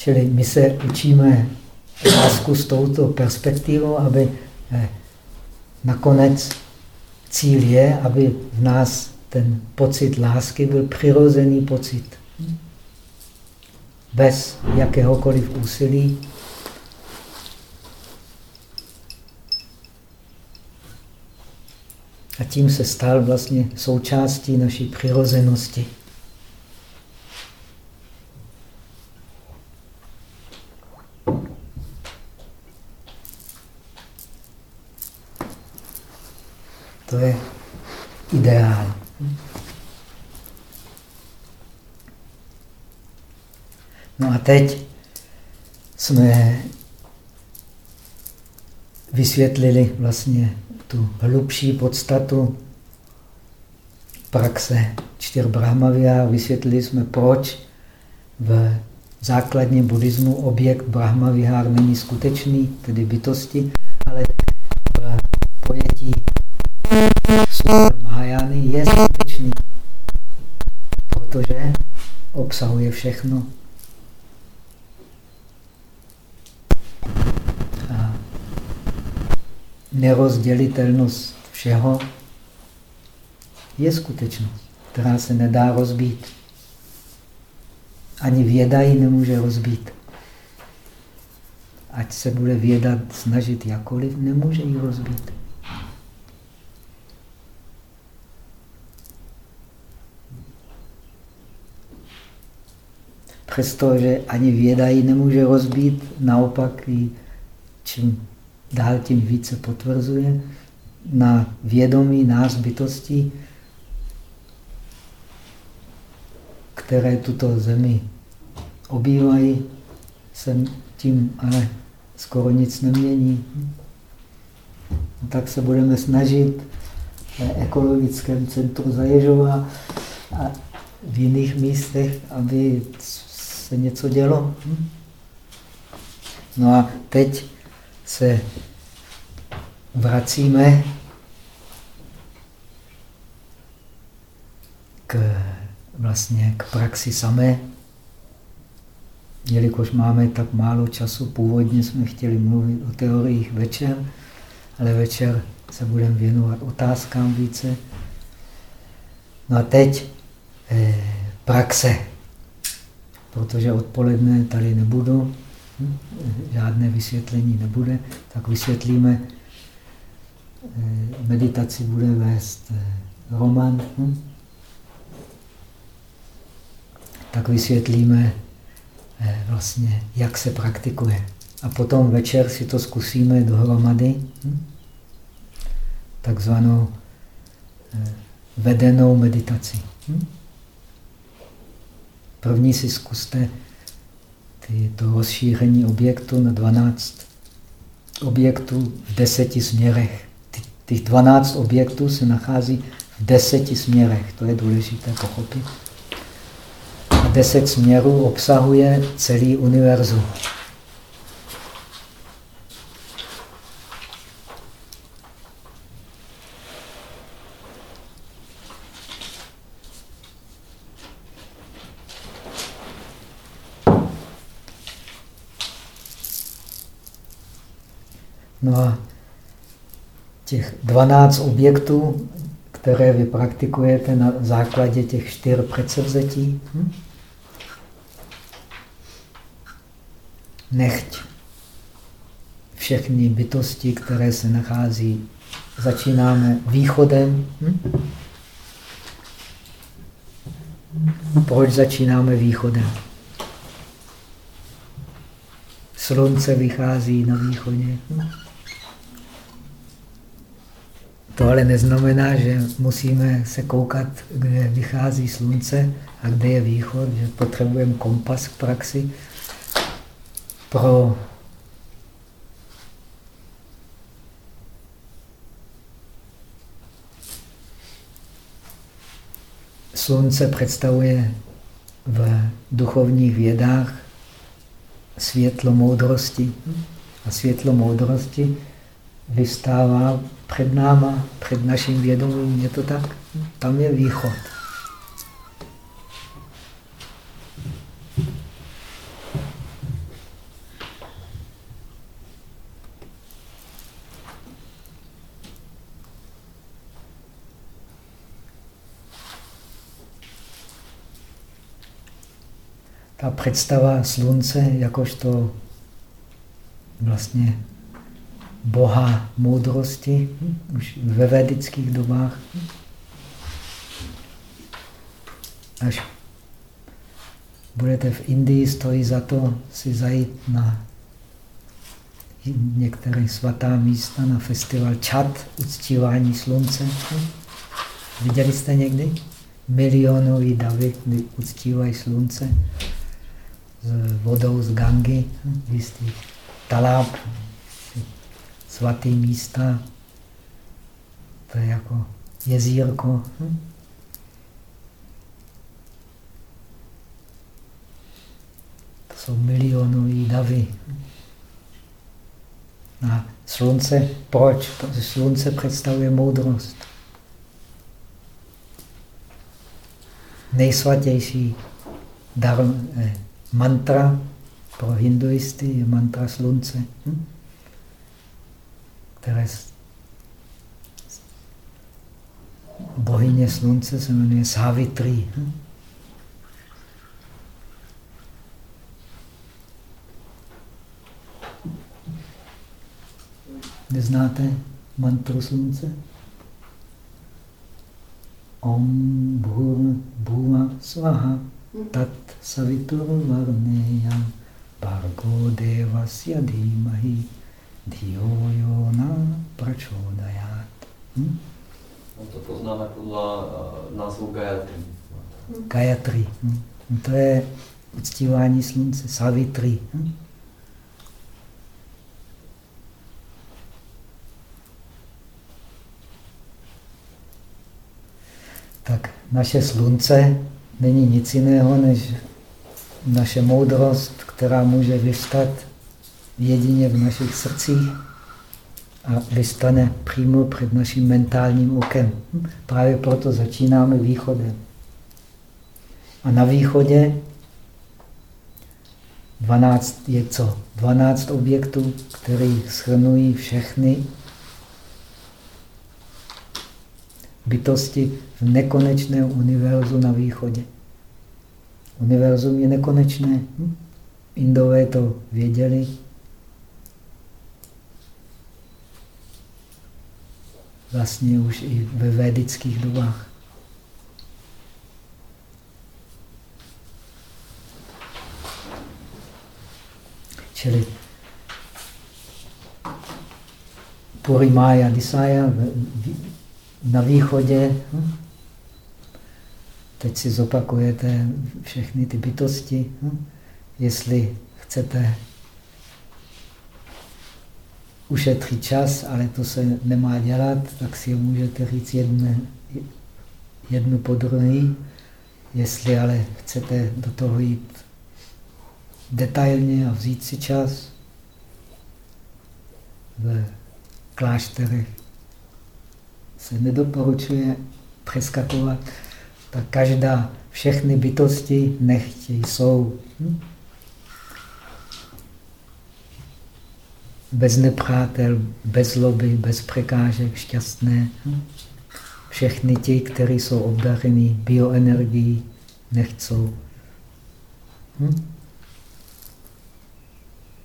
Čili my se učíme lásku s touto perspektivou, aby eh, nakonec cíl je, aby v nás ten pocit lásky byl přirozený pocit. Bez jakéhokoliv úsilí. A tím se stal vlastně součástí naší přirozenosti. To je ideál. No a teď jsme vysvětlili vlastně tu hlubší podstatu praxe čtyř Brahmavia. Vysvětlili jsme, proč v základním buddhismu objekt Brahmavihár není skutečný, tedy bytosti, ale v pojetí Mahajány je skutečný, protože obsahuje všechno. A nerozdělitelnost všeho je skutečnost, která se nedá rozbít. Ani věda ji nemůže rozbít. Ať se bude věda snažit jakoliv, nemůže ji rozbít. přestože ani věda ji nemůže rozbít, naopak ji čím dál tím více potvrzuje na vědomí nás bytostí, které tuto zemi obývají, se tím ale skoro nic nemění. Tak se budeme snažit v ekologickém centru Zaježova a v jiných místech, aby se něco dělo. Hm? No a teď se vracíme k, vlastně k praxi samé. Jelikož máme tak málo času, původně jsme chtěli mluvit o teoriích večer, ale večer se budeme věnovat otázkám více. No a teď eh, praxe protože odpoledne tady nebudu, žádné vysvětlení nebude, tak vysvětlíme, eh, meditaci bude vést eh, Roman, hm? tak vysvětlíme eh, vlastně, jak se praktikuje. A potom večer si to zkusíme dohromady, hm? takzvanou vedenou meditaci. První si zkuste ty, to rozšíření objektu na 12 objektů v deseti směrech. Těch 12 objektů se nachází v deseti směrech. To je důležité pochopit. A deset směrů obsahuje celý univerzum. No a těch 12 objektů, které vy praktikujete na základě těch čtyř předsevzetí, hm? nechť všechny bytosti, které se nachází, začínáme východem. Hm? Proč začínáme východem? Slunce vychází na východě. Hm? To ale neznamená, že musíme se koukat, kde vychází slunce a kde je východ, že potřebujeme kompas k praxi. Pro slunce představuje v duchovních vědách světlo moudrosti. A světlo moudrosti vystává před náma, před naším vědomím. Je to tak? Tam je východ. ta představa slunce jakožto vlastně boha moudrosti už ve vedických dobách. Až budete v Indii, stojí za to si zajít na některé svatá místa, na festival Čat, uctívání slunce. Viděli jste někdy? Milionový davy, kdy uctívají slunce s vodou z Gangy, jistý taláp, svatý místa, to je jako jezírko. To jsou milionové davy. A slunce, proč? Protože slunce představuje moudrost. Nejsvatější dar, eh, mantra pro hinduisty je mantra slunce, hm? Které bohyně slunce se jmenuje Savitri. Neznáte mantru slunce? Om Bhur Bhuma Svaha tat saviturvarneyam bhargo devasya dhimahi dhiyo yo na prachodayat. Hm? No to poznáme podle uh, názvu Gayatri. Gayatri. Hm? To je uctívání slunce, Savitri. Hm? Tak naše slunce není nic jiného než naše moudrost, která může vystat jedině v našich srdcích a vystane přímo před naším mentálním okem. Právě proto začínáme východem. A na východě 12 je co? 12 objektů, které schrnují všechny bytosti v nekonečném univerzu na východě. Univerzum je nekonečné. Hm? Indové to věděli. Vlastně už i ve védických dobách. Čili Purimaya Disaya na východě, hm? teď si zopakujete všechny ty bytosti, hm? jestli chcete ušetřit čas, ale to se nemá dělat, tak si můžete říct jedne, jednu po druhé. Jestli ale chcete do toho jít detailně a vzít si čas, v klášterech se nedoporučuje přeskakovat, tak každá, všechny bytosti nechtě jsou hm? Bez nepřátel, bez zloby, bez překážek, šťastné. Všechny ti, kteří jsou obdaření bioenergií, nechcou. Hm?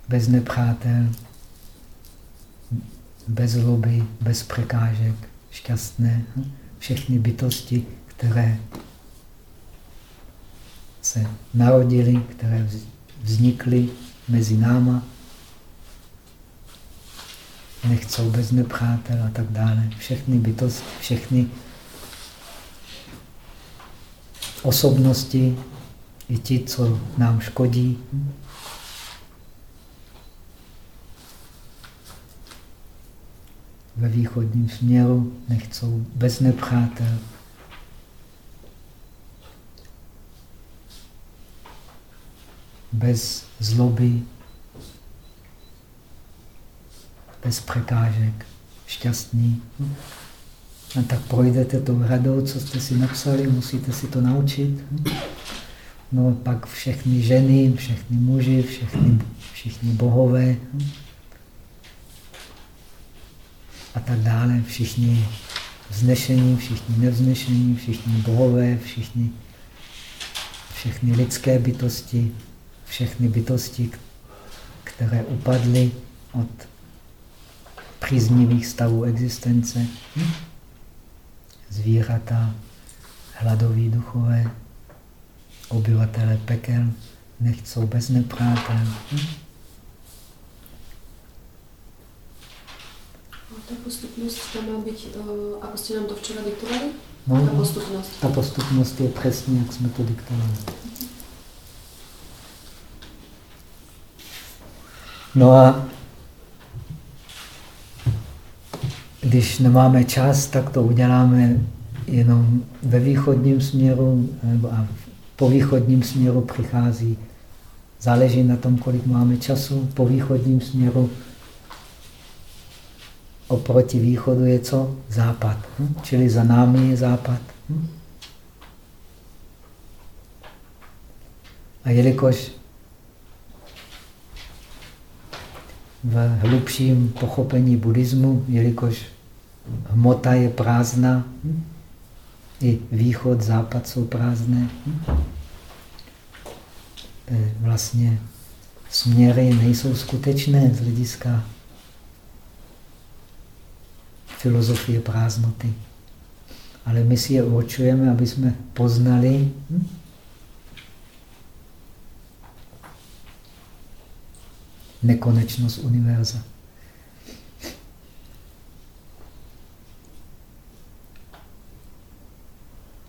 Bez nepřátel, bez zloby, bez překážek šťastné. Všechny bytosti, které se narodily, které vznikly mezi náma. Nechcou bez nepřátel a tak dále. Všechny bytosti, všechny osobnosti, i ti, co nám škodí. Ve východním směru nechcou bez nepřátel. Bez zloby, bez překážek, šťastný. A tak projdete tou radou, co jste si napsali, musíte si to naučit. No pak všechny ženy, všechny muži, všechny, všichni bohové a tak dále, všichni vznešení, všichni nevznešení, všichni bohové, všichni, všechny lidské bytosti, všechny bytosti, které upadly od příznivých stavů existence, zvířata, hladoví duchové, obyvatele pekel nechcou bez nepřátel. Ta postupnost tam má být, uh, ako jste nám to včera diktovali? No, ta postupnost. Ta postupnost je přesně, jak jsme to diktovali. No a když nemáme čas, tak to uděláme jenom ve východním směru a po východním směru přichází. Záleží na tom, kolik máme času. Po východním směru oproti východu je co? Západ. Hm? Čili za námi je západ. Hm? A jelikož v hlubším pochopení buddhismu, jelikož hmota je prázdná, hm? i východ, západ jsou prázdné. Vlastně směry nejsou skutečné z hlediska filozofie prázdnoty. Ale my si je určujeme, aby jsme poznali hm? nekonečnost univerza.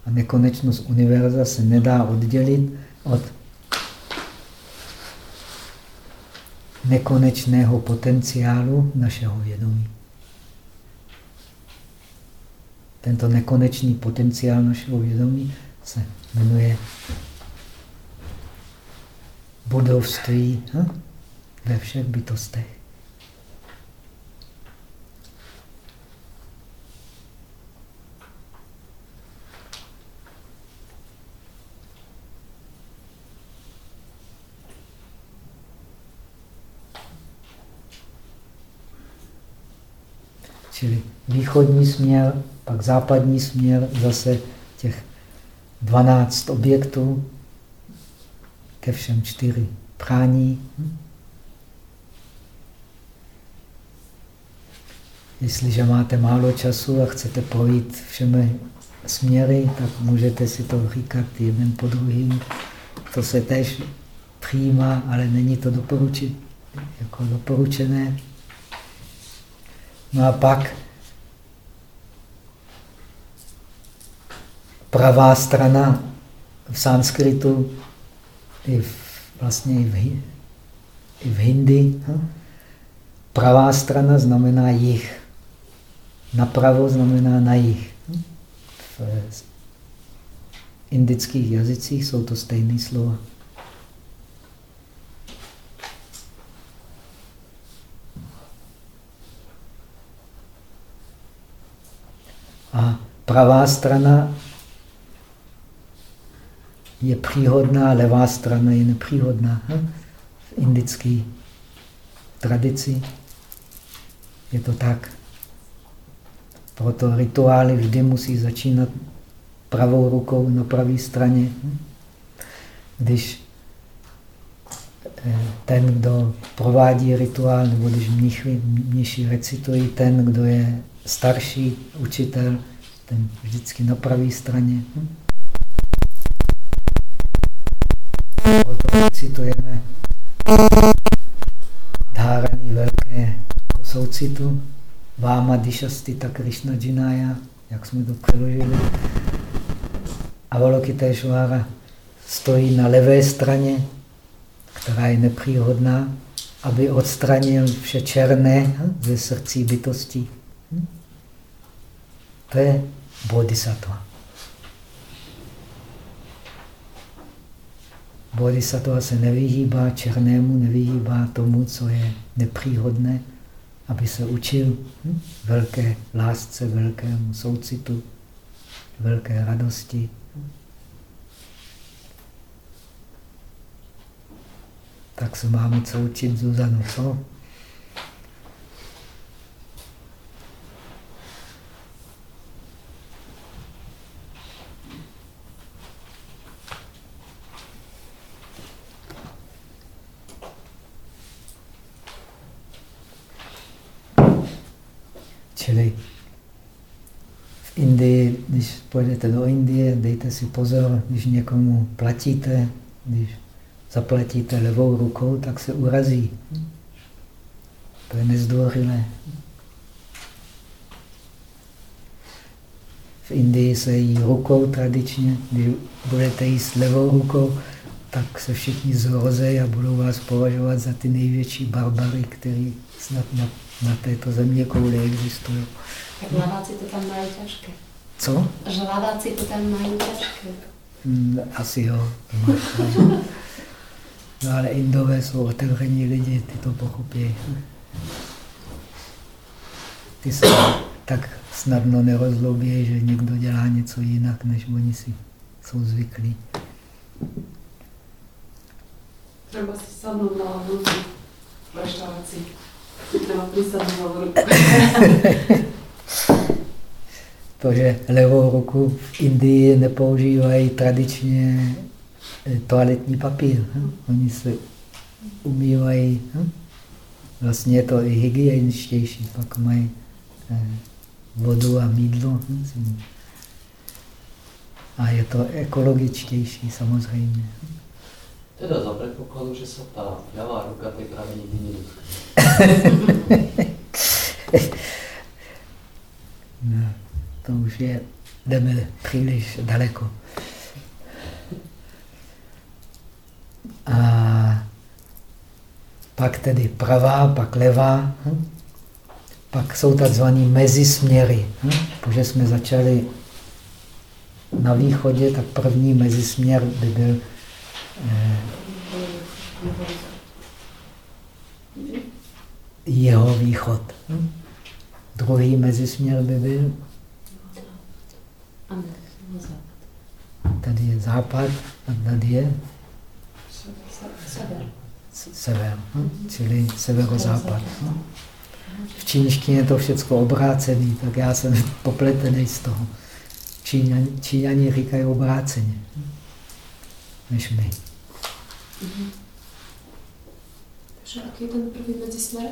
A nekonečnost univerza se nedá oddělit od nekonečného potenciálu našeho vědomí. Tento nekonečný potenciál našeho vědomí se jmenuje budovství hm? ve všech bytostech. Čili východní směr, pak západní směr, zase těch 12 objektů, ke všem čtyři prání. Jestliže máte málo času a chcete projít všemi směry, tak můžete si to říkat jeden po druhým. To se tež přijímá, ale není to jako doporučené. No a pak pravá strana v sanskritu i v, vlastně i v, i v hindi. Hm? Pravá strana znamená jich. Napravo znamená na jich. V indických jazycích jsou to stejné slova. A pravá strana je příhodná, levá strana je nepříhodná. Hm? V indické tradici je to tak. Proto rituály vždy musí začínat pravou rukou na pravé straně. Hm? Když eh, ten, kdo provádí rituál, nebo když mniši, mniši recitují, ten, kdo je starší učitel, ten vždycky na pravé straně. Hm? Citujeme dáraný velké soucitu. Váma dišastita Krishna Jinaya, jak jsme to přeložili. Avalokiteshvara stojí na levé straně, která je nepříhodná, aby odstranil vše černé ze srdcí bytosti. To je bodhisattva. Bodhisattva se nevyhýbá černému, nevyhýbá tomu, co je nepříhodné, aby se učil hm? velké lásce, velkému soucitu, velké radosti. Tak se máme co učit, Zuzanu, co? Čili v Indii, pojedete do Indie, dejte si pozor, když někomu platíte, když zaplatíte levou rukou, tak se urazí. To je nezdvořilé. V Indii se jí rukou tradičně. Když budete jíst levou rukou, tak se všichni zrozejí a budou vás považovat za ty největší barbary, který snad na, na této země kouli existují. Tak hlaváci to tam mají těžké. Co? Žlaváci to tam mají těžké. Hmm, asi jo. No ale Indové jsou otevření lidi, ty to pochopí. Ty se tak snadno nerozlobí, že někdo dělá něco jinak, než oni si jsou zvyklí. Třeba si sadnout na hlavu v restauraci. Třeba přisadnout na ruku. To, že levou ruku v Indii nepoužívají tradičně eh, toaletní papír. hm? Oni se umývají. hm? Vlastně je to i hygieničtější. Pak mají eh, vodu a mídlo. hm, A je to ekologičtější samozřejmě. Teda za predpokladu, že sa tá ľavá ruka práve nikdy nedotkne. No, je, jdeme příliš daleko. A pak tedy pravá, pak levá, hm? pak jsou takzvané mezisměry. Hm? Protože jsme začali na východě, tak první mezisměr by byl eh, jeho východ. Hm? Druhý mezisměr by byl. Tady je západ a tady je Sever. sever, hm? čili severozápad. hm? V čínštině je to všechno obrácený, tak já jsem popletený z toho. Číňani, Číňani říkají obráceně, hm? než my. Takže jaký je ten první mezisměr?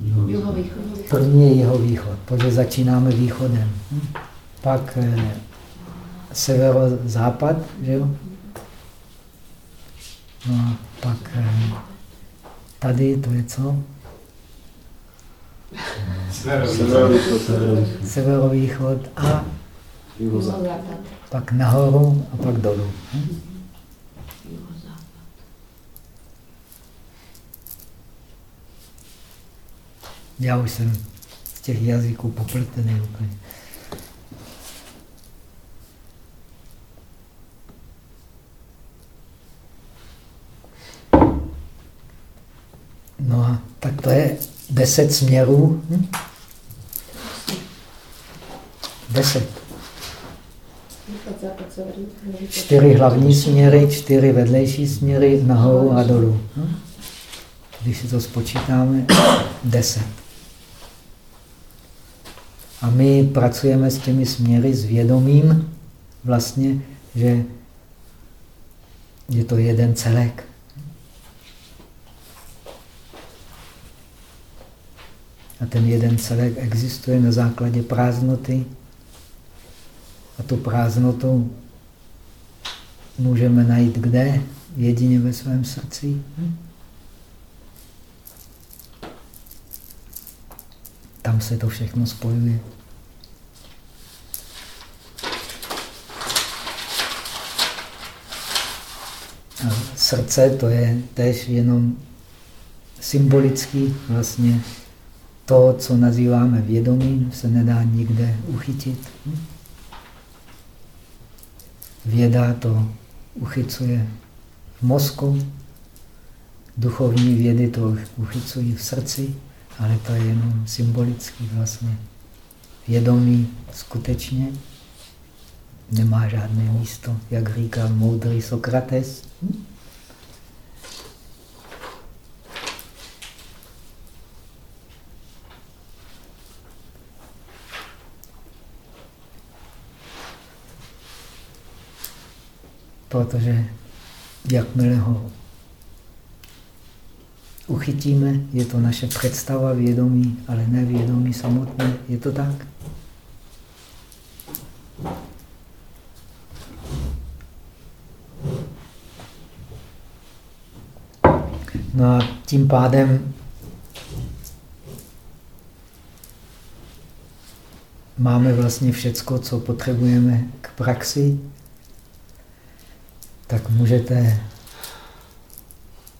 Juhovýchod. První je jeho východ, protože začínáme východem. hm? Pak eh, severozápad, že jo? No a pak eh, tady, to je co? Severovýchod a Jihozápad. pak nahoru a pak dolů. hm? Já už jsem z těch jazyků popletený úplně. No a tak to je deset směrů. Hm? Deset. Čtyři hlavní směry, čtyři vedlejší směry, nahoru a dolů. Hm? Když si to spočítáme, deset. A my pracujeme s těmi směry s vědomím, vlastně, že je to jeden celek. A ten jeden celek existuje na základě prázdnoty. A tu prázdnotu můžeme najít kde? Jedině ve svém srdci. Tam se to všechno spojuje. A srdce to je tež jenom symbolický vlastně to, co nazýváme vědomím, se nedá nikde uchytit. Věda to uchycuje v mozku, duchovní vědy to uchycují v srdci, ale to je jenom symbolický vlastně. Vědomí skutečně nemá žádné místo, jak říká moudrý Sokrates. Protože jakmile ho uchytíme, je to naše představa vědomí, ale ne vědomí samotné. Je to tak? No a tím pádem máme vlastně všecko, co potřebujeme k praxi, tak můžete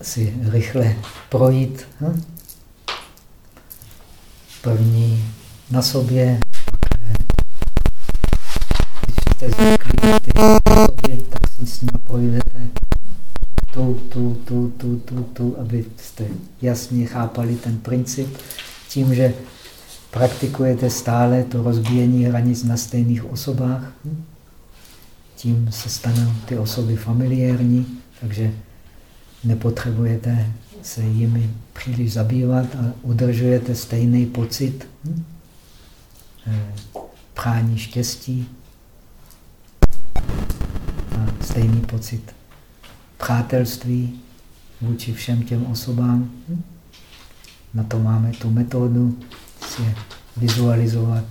si rychle projít. Hm? První na sobě. Když jste zvyklí ty na sobě, tak si s nimi projdete tu, tu, tu, tu, tu, tu, abyste jasně chápali ten princip. Tím, že praktikujete stále to rozbíjení hranic na stejných osobách, hm? Tím se stanou ty osoby familiární, takže nepotřebujete se jimi příliš zabývat a udržujete stejný pocit hm? Eh, prání štěstí a stejný pocit přátelství vůči všem těm osobám. Hm? Na to máme tu metodu si vizualizovat,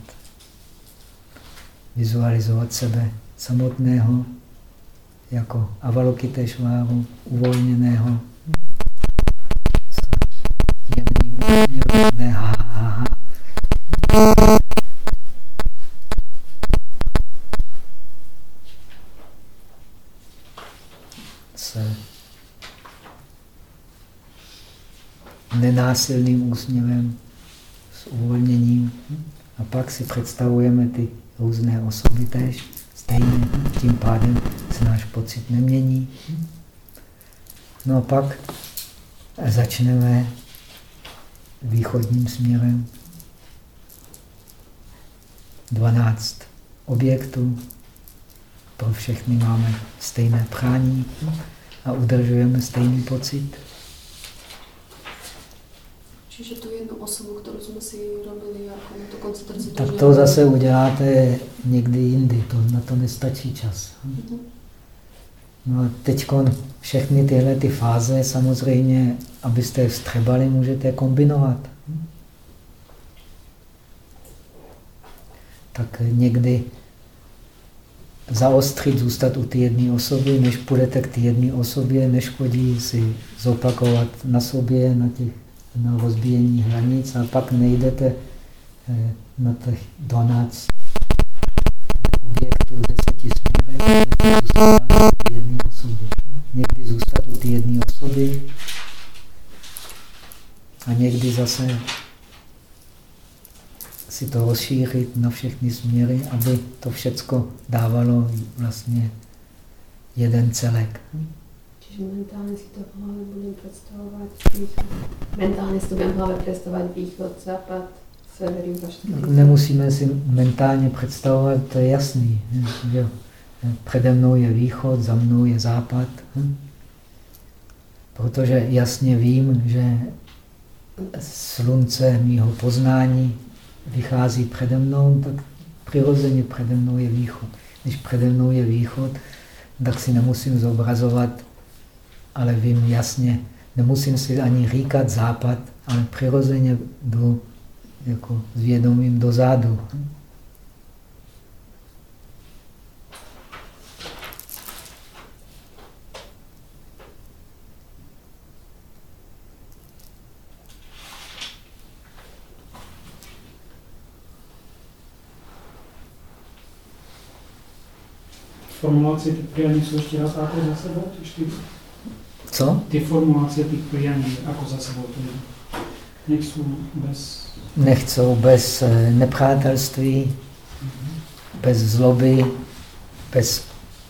vizualizovat sebe samotného jako Avalokiteshváru, uvolněného, s jemným úsměvem, ha, ha, ha. S nenásilným úsměvem, s uvolněním. A pak si představujeme ty různé osoby tež stejně, tím pádem se náš pocit nemění. No a pak začneme východním směrem. 12 objektů, pro všechny máme stejné prání a udržujeme stejný pocit. Čiže tu jednu osobu, kterou jsme si robili jako na tu koncentraci. Tak to zase uděláte někdy jindy, to, na to nestačí čas. Mhm. No a teď všechny tyhle ty fáze samozřejmě, abyste je vstřebali, můžete kombinovat. Tak někdy zaostřit, zůstat u té jedné osoby, než půjdete k té jedné osobě, neškodí si zopakovat na sobě, na těch na rozbíjení hranic a pak nejdete eh, na těch 12 objektů deseti směrech, zůstáváte u jedné osoby. Někdy zůstat u té jedné osoby a někdy zase si to rozšířit na všechny směry, aby to všecko dávalo vlastně jeden celek. Čiže mentálně si to v hlavě budeme představovat východ. Mentálně si to budeme hlavě představovat východ, západ, sever, jih Nemusíme si mentálně představovat, to je jasný. Že? Přede mnou je východ, za mnou je západ. Hm? Protože jasně vím, že slunce mýho poznání vychází přede mnou, tak přirozeně přede mnou je východ. Když přede mnou je východ, tak si nemusím zobrazovat ale vím jasně, nemusím si ani říkat západ, ale přirozeně jdu jako s vědomím dozadu. formulaci, ty piany jsou ještě raz za sebou, ty čtyři. Co? Ty formulace těch prianí jako za sebou, to. Nechcou bez... Nechcou bez eh, nepřátelství, bez zloby, bez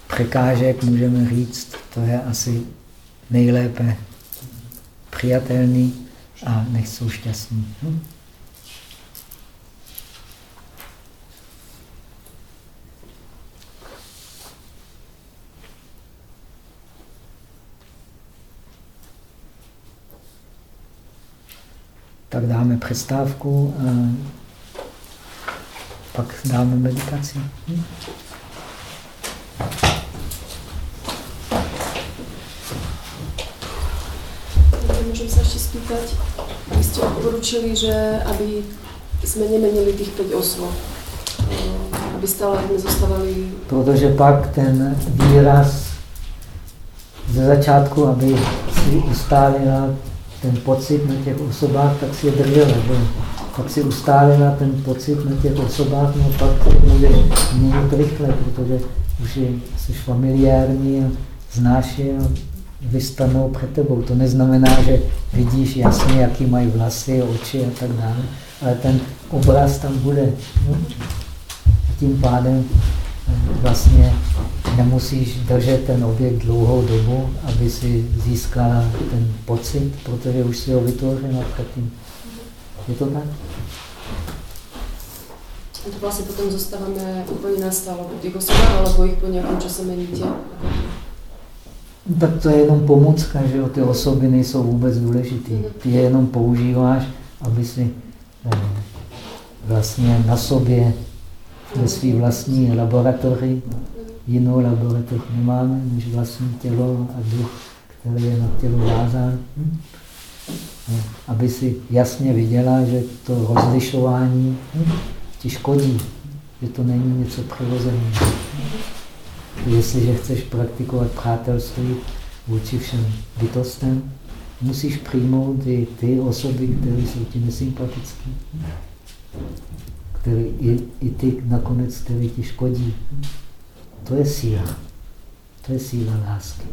překážek, můžeme říct. To je asi nejlépe přijatelný a nechcou šťastný. Hm? Tak dáme přestávku a pak dáme meditaci. Hm? Můžeme se ještě spýtať, vy jste odporučili, že aby jsme nemenili těch pět oslov, eh, aby stále nezostávali... Protože pak ten výraz ze začátku, aby si ustálila ten pocit na těch osobách, tak si je držela. Že? Pak si ustálila ten pocit na těch osobách, no pak můžeš měnit rychle, protože už jsi familiární a znáš je a vystanou před tebou. To neznamená, že vidíš jasně, jaký mají vlasy, oči a tak dále, ale ten obraz tam bude. No? Tím pádem vlastně nemusíš držet ten objekt dlouhou dobu, aby si získala ten pocit, protože už si ho vytvořila předtím. Je to tak? A to vlastně potom zůstáváme úplně nastálo u těch osobách, alebo jich po nějakém čase meníte? Tak to je jenom pomůcka, že jo? ty osoby nejsou vůbec důležité. Ty je jenom používáš, aby si eh, vlastně na sobě ve své vlastní laboratoři, jinou laboratoř nemáme, než vlastní tělo a duch, který je na tělo vázán. Aby si jasně viděla, že to rozlišování ti škodí, že to není něco přirozeného. Jestliže chceš praktikovat přátelství vůči všem bytostem, musíš přijmout i ty osoby, které jsou ti nesympatické, které i, i ty nakonec, které ti škodí. To je síla. To je síla lásky.